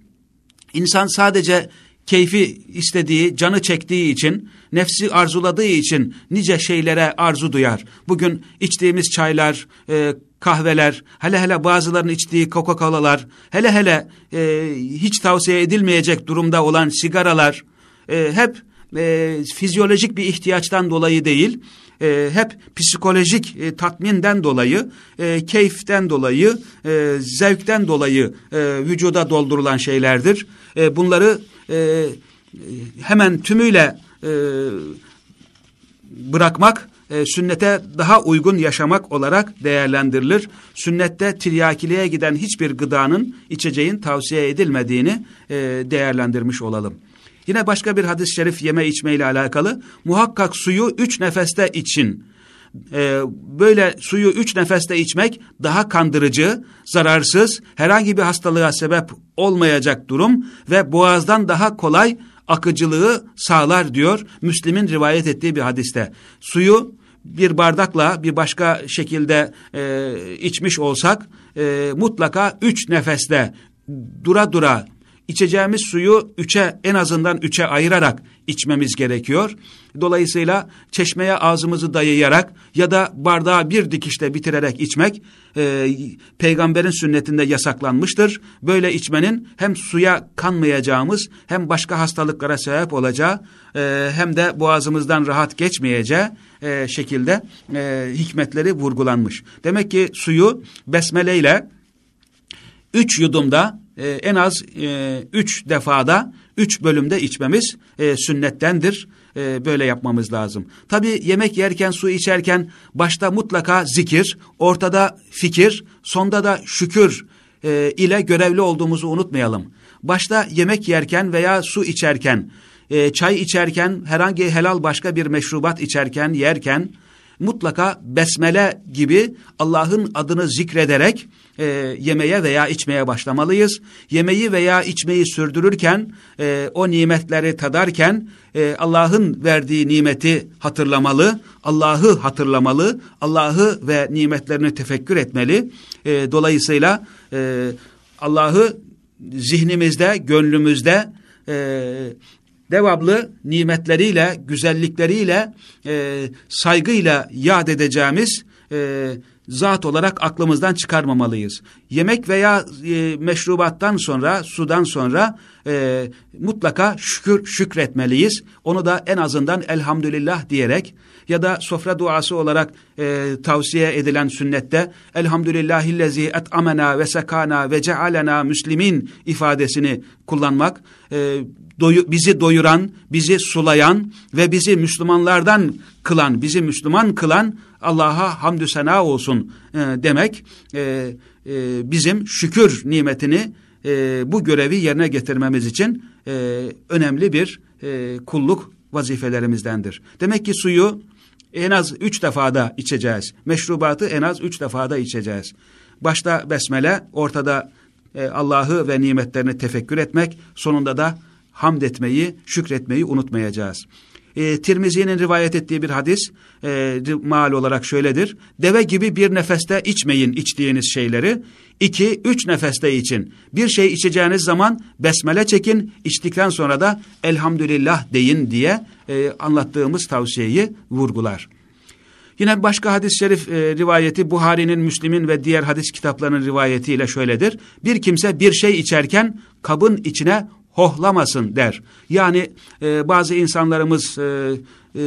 insan sadece keyfi istediği, canı çektiği için, nefsi arzuladığı için nice şeylere arzu duyar. Bugün içtiğimiz çaylar, e, kahveler, hele hele bazılarının içtiği Coca-Cola'lar, hele hele e, hiç tavsiye edilmeyecek durumda olan sigaralar, e, hep e, fizyolojik bir ihtiyaçtan dolayı değil, e, hep psikolojik e, tatminden dolayı, e, keyiften dolayı, e, zevkten dolayı e, vücuda doldurulan şeylerdir. E, bunları e, hemen tümüyle e, bırakmak, e, sünnete daha uygun yaşamak olarak değerlendirilir. Sünnette tiryakiliğe giden hiçbir gıdanın, içeceğin tavsiye edilmediğini e, değerlendirmiş olalım. Yine başka bir hadis-i şerif yeme içme ile alakalı. Muhakkak suyu üç nefeste için. Ee, böyle suyu üç nefeste içmek daha kandırıcı, zararsız, herhangi bir hastalığa sebep olmayacak durum ve boğazdan daha kolay akıcılığı sağlar diyor Müslim'in rivayet ettiği bir hadiste. Suyu bir bardakla bir başka şekilde e, içmiş olsak e, mutlaka üç nefeste dura dura içeceğimiz suyu üçe en azından üçe ayırarak içmemiz gerekiyor. Dolayısıyla çeşmeye ağzımızı dayayarak ya da bardağı bir dikişte bitirerek içmek e, peygamberin sünnetinde yasaklanmıştır. Böyle içmenin hem suya kanmayacağımız hem başka hastalıklara sebep olacağı e, hem de boğazımızdan rahat geçmeyeceği e, şekilde e, hikmetleri vurgulanmış. Demek ki suyu besmele ile üç yudumda e, en az e, üç defada, üç bölümde içmemiz e, sünnettendir. E, böyle yapmamız lazım. Tabi yemek yerken, su içerken başta mutlaka zikir, ortada fikir, sonda da şükür e, ile görevli olduğumuzu unutmayalım. Başta yemek yerken veya su içerken, e, çay içerken, herhangi helal başka bir meşrubat içerken, yerken mutlaka besmele gibi Allah'ın adını zikrederek e, yemeye veya içmeye başlamalıyız. Yemeği veya içmeyi sürdürürken, e, o nimetleri tadarken e, Allah'ın verdiği nimeti hatırlamalı, Allah'ı hatırlamalı, Allah'ı ve nimetlerini tefekkür etmeli. E, dolayısıyla e, Allah'ı zihnimizde, gönlümüzde e, devamlı nimetleriyle, güzellikleriyle, e, saygıyla yad edeceğimiz e, zat olarak aklımızdan çıkarmamalıyız. Yemek veya e, meşrubattan sonra, sudan sonra e, mutlaka şükür şükretmeliyiz. Onu da en azından elhamdülillah diyerek ya da sofra duası olarak e, tavsiye edilen sünnette elhamdülillahillezi et'amena ve sekana ve cealena müslimin ifadesini kullanmak e, doyu, bizi doyuran, bizi sulayan ve bizi Müslümanlardan kılan, bizi Müslüman kılan Allah'a hamdü sena olsun e, demek e, e, bizim şükür nimetini e, bu görevi yerine getirmemiz için e, önemli bir e, kulluk vazifelerimizdendir. Demek ki suyu en az üç defada içeceğiz. Meşrubatı en az üç defada içeceğiz. Başta besmele, ortada e, Allah'ı ve nimetlerini tefekkür etmek, sonunda da hamd etmeyi, şükretmeyi unutmayacağız. E, Tirmizi'nin rivayet ettiği bir hadis e, mal olarak şöyledir. Deve gibi bir nefeste içmeyin içtiğiniz şeyleri. İki, üç nefeste için. Bir şey içeceğiniz zaman besmele çekin, içtikten sonra da elhamdülillah deyin diye e, anlattığımız tavsiyeyi vurgular. Yine başka hadis-i şerif e, rivayeti Buhari'nin, Müslim'in ve diğer hadis kitaplarının rivayetiyle şöyledir. Bir kimse bir şey içerken kabın içine hohlamasın der. Yani e, bazı insanlarımız e, e,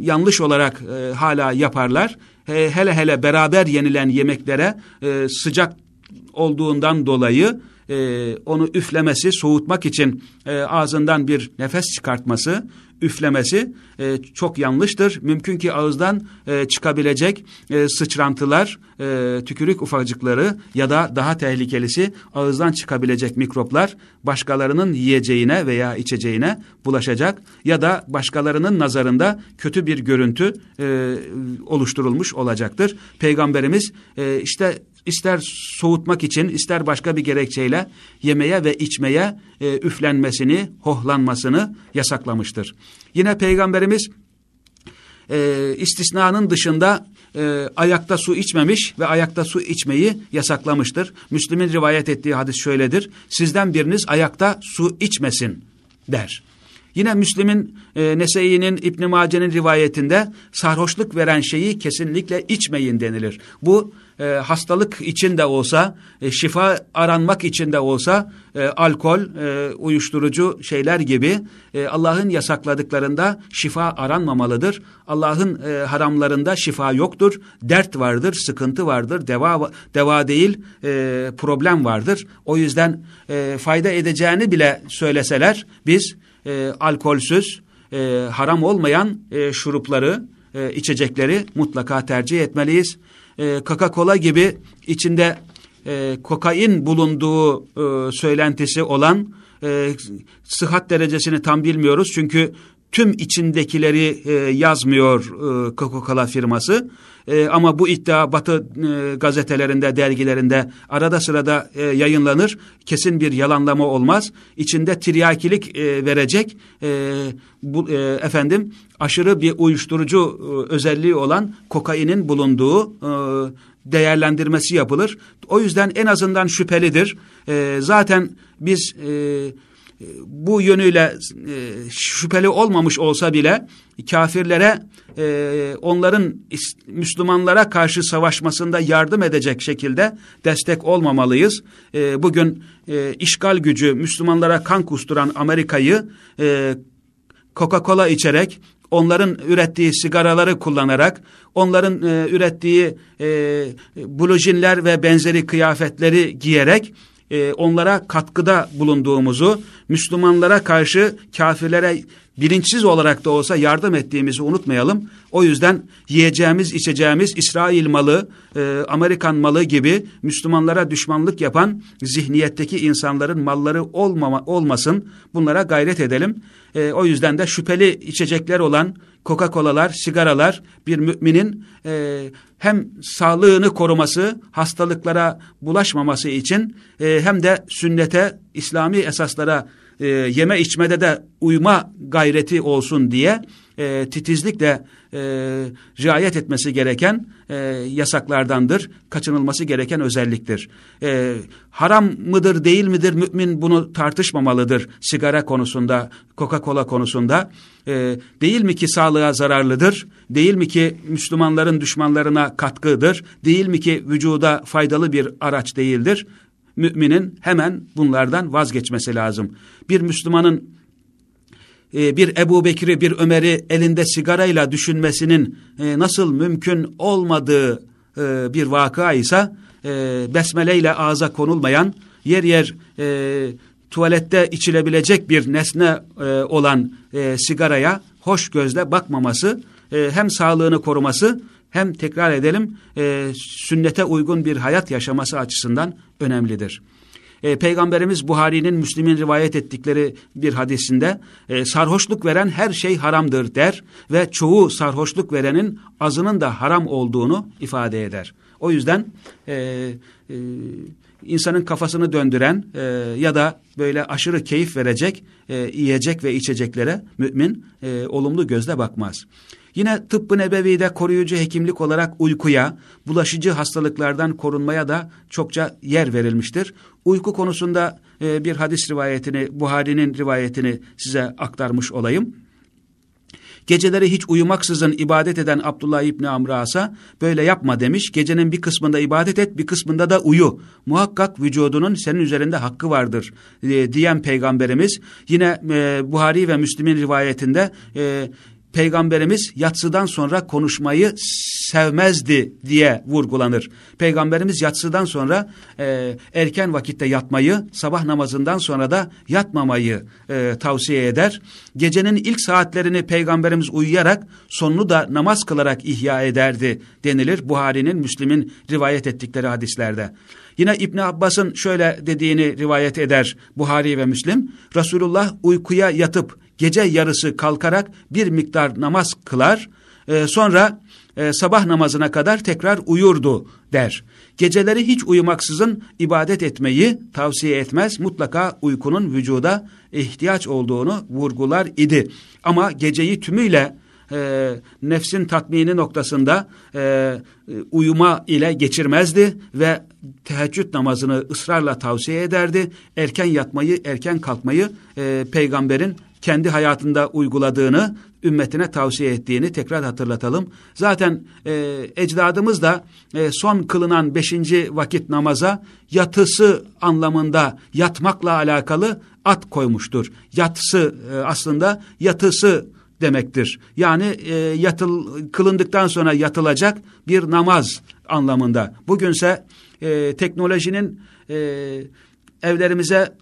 yanlış olarak e, hala yaparlar. E, hele hele beraber yenilen yemeklere e, sıcak olduğundan dolayı e, onu üflemesi, soğutmak için e, ağzından bir nefes çıkartması, üflemesi e, çok yanlıştır. Mümkün ki ağızdan e, çıkabilecek e, sıçrantılar, e, tükürük ufacıkları ya da daha tehlikelisi ağızdan çıkabilecek mikroplar başkalarının yiyeceğine veya içeceğine bulaşacak ya da başkalarının nazarında kötü bir görüntü e, oluşturulmuş olacaktır. Peygamberimiz e, işte ister soğutmak için ister başka bir gerekçeyle yemeye ve içmeye e, üflenmesini, hohlanmasını yasaklamıştır. Yine Peygamberimiz e, istisnanın dışında e, ayakta su içmemiş ve ayakta su içmeyi yasaklamıştır. Müslim'in rivayet ettiği hadis şöyledir. Sizden biriniz ayakta su içmesin der. Yine Müslim'in, e, Nese'inin, İbn Mace'nin rivayetinde sarhoşluk veren şeyi kesinlikle içmeyin denilir. Bu e, hastalık içinde olsa, e, şifa aranmak içinde olsa, e, alkol, e, uyuşturucu şeyler gibi e, Allah'ın yasakladıklarında şifa aranmamalıdır. Allah'ın e, haramlarında şifa yoktur. Dert vardır, sıkıntı vardır, deva deva değil e, problem vardır. O yüzden e, fayda edeceğini bile söyleseler biz e, alkolsüz, e, haram olmayan e, şurupları, e, içecekleri mutlaka tercih etmeliyiz. E, Coca-Cola gibi içinde e, kokain bulunduğu e, söylentisi olan e, sıhhat derecesini tam bilmiyoruz. Çünkü tüm içindekileri e, yazmıyor e, Coca-Cola firması. E, ama bu iddia Batı e, gazetelerinde, dergilerinde arada sırada e, yayınlanır. Kesin bir yalanlama olmaz. İçinde tiryakilik e, verecek e, bu e, efendim aşırı bir uyuşturucu e, özelliği olan kokainin bulunduğu e, değerlendirmesi yapılır. O yüzden en azından şüphelidir. E, zaten biz e, bu yönüyle e, şüpheli olmamış olsa bile kafirlere e, onların Müslümanlara karşı savaşmasında yardım edecek şekilde destek olmamalıyız. E, bugün e, işgal gücü Müslümanlara kan kusturan Amerika'yı e, Coca-Cola içerek onların ürettiği sigaraları kullanarak, onların e, ürettiği e, blujinler ve benzeri kıyafetleri giyerek e, onlara katkıda bulunduğumuzu, Müslümanlara karşı kafirlere bilinçsiz olarak da olsa yardım ettiğimizi unutmayalım. O yüzden yiyeceğimiz, içeceğimiz İsrail malı, e, Amerikan malı gibi Müslümanlara düşmanlık yapan zihniyetteki insanların malları olmama, olmasın. Bunlara gayret edelim. E, o yüzden de şüpheli içecekler olan Coca-Cola'lar, sigaralar bir müminin e, hem sağlığını koruması, hastalıklara bulaşmaması için e, hem de sünnete, İslami esaslara e, yeme içmede de uyma gayreti olsun diye e, titizlikle e, riayet etmesi gereken e, yasaklardandır, kaçınılması gereken özelliktir. E, haram mıdır değil midir mümin bunu tartışmamalıdır sigara konusunda, Coca-Cola konusunda. E, değil mi ki sağlığa zararlıdır, değil mi ki Müslümanların düşmanlarına katkıdır, değil mi ki vücuda faydalı bir araç değildir? Müminin hemen bunlardan vazgeçmesi lazım. Bir Müslümanın e, bir Ebu Bekir'i bir Ömer'i elinde sigarayla düşünmesinin e, nasıl mümkün olmadığı e, bir vaka ise besmele ile ağza konulmayan yer yer tuvalette içilebilecek bir nesne olan sigaraya hoş gözle bakmaması hem sağlığını koruması hem tekrar edelim sünnete uygun bir hayat yaşaması açısından önemlidir e, Peygamberimiz Buhari'nin Müslim'in rivayet ettikleri bir hadisinde e, sarhoşluk veren her şey haramdır der ve çoğu sarhoşluk verenin azının da haram olduğunu ifade eder. O yüzden e, e, insanın kafasını döndüren e, ya da böyle aşırı keyif verecek e, yiyecek ve içeceklere mümin e, olumlu gözle bakmaz. Yine tıbbı nebevide koruyucu hekimlik olarak uykuya, bulaşıcı hastalıklardan korunmaya da çokça yer verilmiştir. Uyku konusunda e, bir hadis rivayetini, Buhari'nin rivayetini size aktarmış olayım. Geceleri hiç uyumaksızın ibadet eden Abdullah İbni Amras'a böyle yapma demiş. Gecenin bir kısmında ibadet et bir kısmında da uyu. Muhakkak vücudunun senin üzerinde hakkı vardır e, diyen peygamberimiz. Yine e, Buhari ve Müslim'in rivayetinde e, Peygamberimiz yatsıdan sonra konuşmayı sevmezdi diye vurgulanır. Peygamberimiz yatsıdan sonra e, erken vakitte yatmayı, sabah namazından sonra da yatmamayı e, tavsiye eder. Gecenin ilk saatlerini Peygamberimiz uyuyarak sonunu da namaz kılarak ihya ederdi denilir. Buhari'nin, Müslim'in rivayet ettikleri hadislerde. Yine İbn Abbas'ın şöyle dediğini rivayet eder Buhari ve Müslim. Resulullah uykuya yatıp gece yarısı kalkarak bir miktar namaz kılar. E, sonra e, sabah namazına kadar tekrar uyurdu der. Geceleri hiç uyumaksızın ibadet etmeyi tavsiye etmez. Mutlaka uykunun vücuda ihtiyaç olduğunu vurgular idi. Ama geceyi tümüyle e, nefsin tatmini noktasında e, uyuma ile geçirmezdi ve teheccüd namazını ısrarla tavsiye ederdi. Erken yatmayı, erken kalkmayı e, peygamberin kendi hayatında uyguladığını, ümmetine tavsiye ettiğini tekrar hatırlatalım. Zaten e, ecdadımız da e, son kılınan beşinci vakit namaza yatısı anlamında yatmakla alakalı at koymuştur. Yatısı e, aslında yatısı demektir. Yani e, yatıl, kılındıktan sonra yatılacak bir namaz anlamında. Bugünse e, teknolojinin e, evlerimize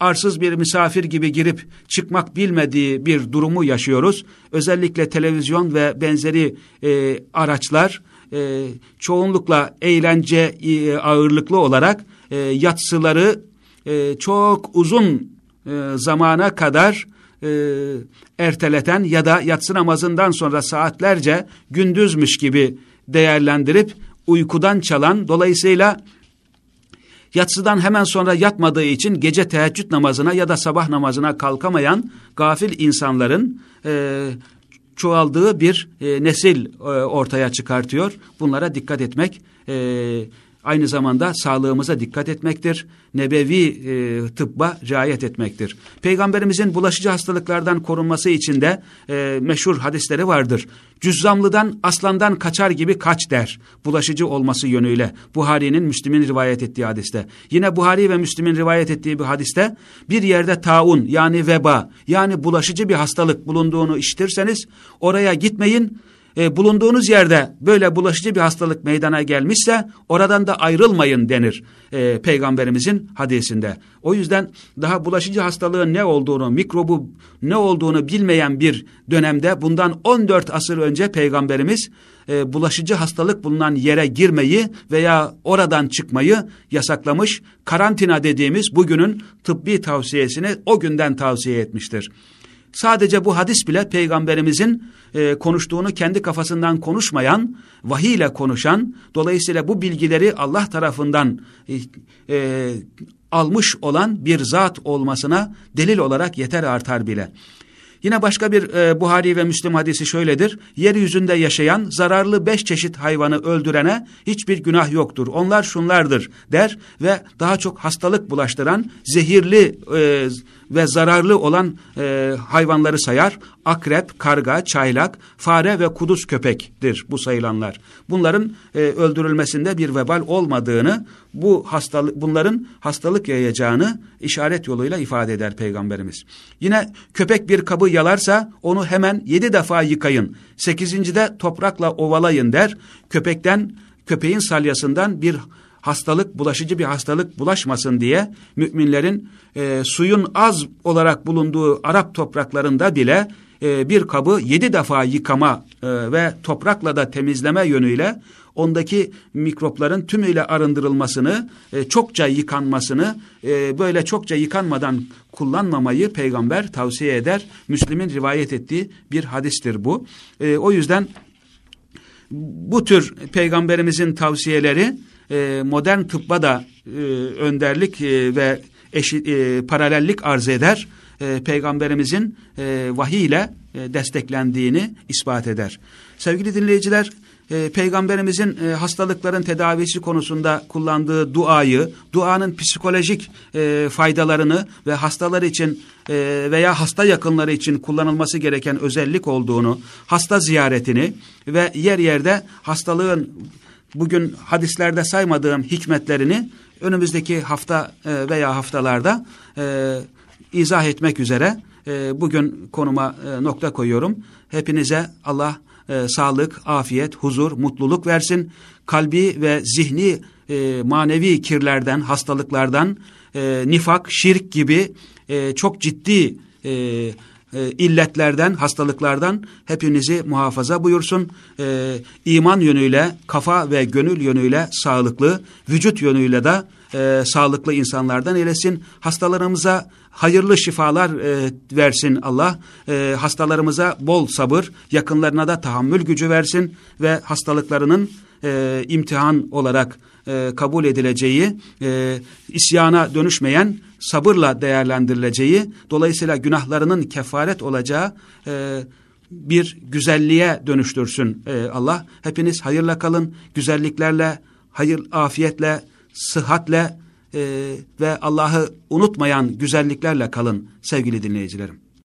arsız bir misafir gibi girip çıkmak bilmediği bir durumu yaşıyoruz. Özellikle televizyon ve benzeri e, araçlar e, çoğunlukla eğlence e, ağırlıklı olarak e, yatsıları e, çok uzun e, zamana kadar e, erteleten ya da yatsı namazından sonra saatlerce gündüzmüş gibi değerlendirip uykudan çalan dolayısıyla yatsıdan hemen sonra yatmadığı için gece teheccüd namazına ya da sabah namazına kalkamayan gafil insanların e, çoğaldığı bir e, nesil e, ortaya çıkartıyor. Bunlara dikkat etmek e, aynı zamanda sağlığımıza dikkat etmektir. Nebevi e, tıbba riayet etmektir. Peygamberimizin bulaşıcı hastalıklardan korunması için de e, meşhur hadisleri vardır. Cüzzamlıdan aslandan kaçar gibi kaç der. Bulaşıcı olması yönüyle. Buhari'nin Müslim'in rivayet ettiği hadiste. Yine Buhari ve Müslim'in rivayet ettiği bir hadiste bir yerde taun yani veba yani bulaşıcı bir hastalık bulunduğunu işitirseniz oraya gitmeyin e, bulunduğunuz yerde böyle bulaşıcı bir hastalık meydana gelmişse oradan da ayrılmayın denir e, peygamberimizin hadisinde. O yüzden daha bulaşıcı hastalığın ne olduğunu, mikrobu ne olduğunu bilmeyen bir dönemde bundan 14 asır önce peygamberimiz e, bulaşıcı hastalık bulunan yere girmeyi veya oradan çıkmayı yasaklamış. Karantina dediğimiz bugünün tıbbi tavsiyesini o günden tavsiye etmiştir. Sadece bu hadis bile peygamberimizin e, konuştuğunu kendi kafasından konuşmayan, vahiy ile konuşan, dolayısıyla bu bilgileri Allah tarafından e, e, almış olan bir zat olmasına delil olarak yeter artar bile. Yine başka bir e, Buhari ve Müslim hadisi şöyledir. Yeryüzünde yaşayan zararlı beş çeşit hayvanı öldürene hiçbir günah yoktur. Onlar şunlardır der ve daha çok hastalık bulaştıran zehirli e, ve zararlı olan e, hayvanları sayar. Akrep, karga, çaylak, fare ve kuduz köpektir bu sayılanlar. Bunların e, öldürülmesinde bir vebal olmadığını, bu hastalık bunların hastalık yayacağını işaret yoluyla ifade eder Peygamberimiz. Yine köpek bir kabı yalarsa onu hemen yedi defa yıkayın. Sekizincide toprakla ovalayın der. Köpekten, köpeğin salyasından bir hastalık, bulaşıcı bir hastalık bulaşmasın diye müminlerin e, suyun az olarak bulunduğu Arap topraklarında bile e, bir kabı yedi defa yıkama e, ve toprakla da temizleme yönüyle ondaki mikropların tümüyle arındırılmasını, e, çokça yıkanmasını, e, böyle çokça yıkanmadan kullanmamayı peygamber tavsiye eder. Müslim'in rivayet ettiği bir hadistir bu. E, o yüzden bu tür peygamberimizin tavsiyeleri e, modern tıbba da e, önderlik e, ve eşit, e, paralellik arz eder. E, peygamberimizin e, vahiy ile e, desteklendiğini ispat eder. Sevgili dinleyiciler, e, peygamberimizin e, hastalıkların tedavisi konusunda kullandığı duayı, duanın psikolojik e, faydalarını ve hastalar için e, veya hasta yakınları için kullanılması gereken özellik olduğunu, hasta ziyaretini ve yer yerde hastalığın bugün hadislerde saymadığım hikmetlerini önümüzdeki hafta e, veya haftalarda e, izah etmek üzere e, bugün konuma nokta koyuyorum. Hepinize Allah sağlık, afiyet, huzur, mutluluk versin. Kalbi ve zihni manevi kirlerden, hastalıklardan, nifak, şirk gibi çok ciddi e, e, illetlerden, hastalıklardan hepinizi muhafaza buyursun. E, iman yönüyle, kafa ve gönül yönüyle sağlıklı, vücut yönüyle de sağlıklı insanlardan eylesin. Hastalarımıza hayırlı şifalar e, versin Allah. E, hastalarımıza bol sabır, yakınlarına da tahammül gücü versin ve hastalıklarının imtihan olarak e, kabul edileceği, e, isyana dönüşmeyen sabırla değerlendirileceği, dolayısıyla günahlarının kefaret olacağı e, bir güzelliğe dönüştürsün e, Allah. Hepiniz hayırla kalın, güzelliklerle, hayır, afiyetle, sıhhatle e, ve Allah'ı unutmayan güzelliklerle kalın sevgili dinleyicilerim.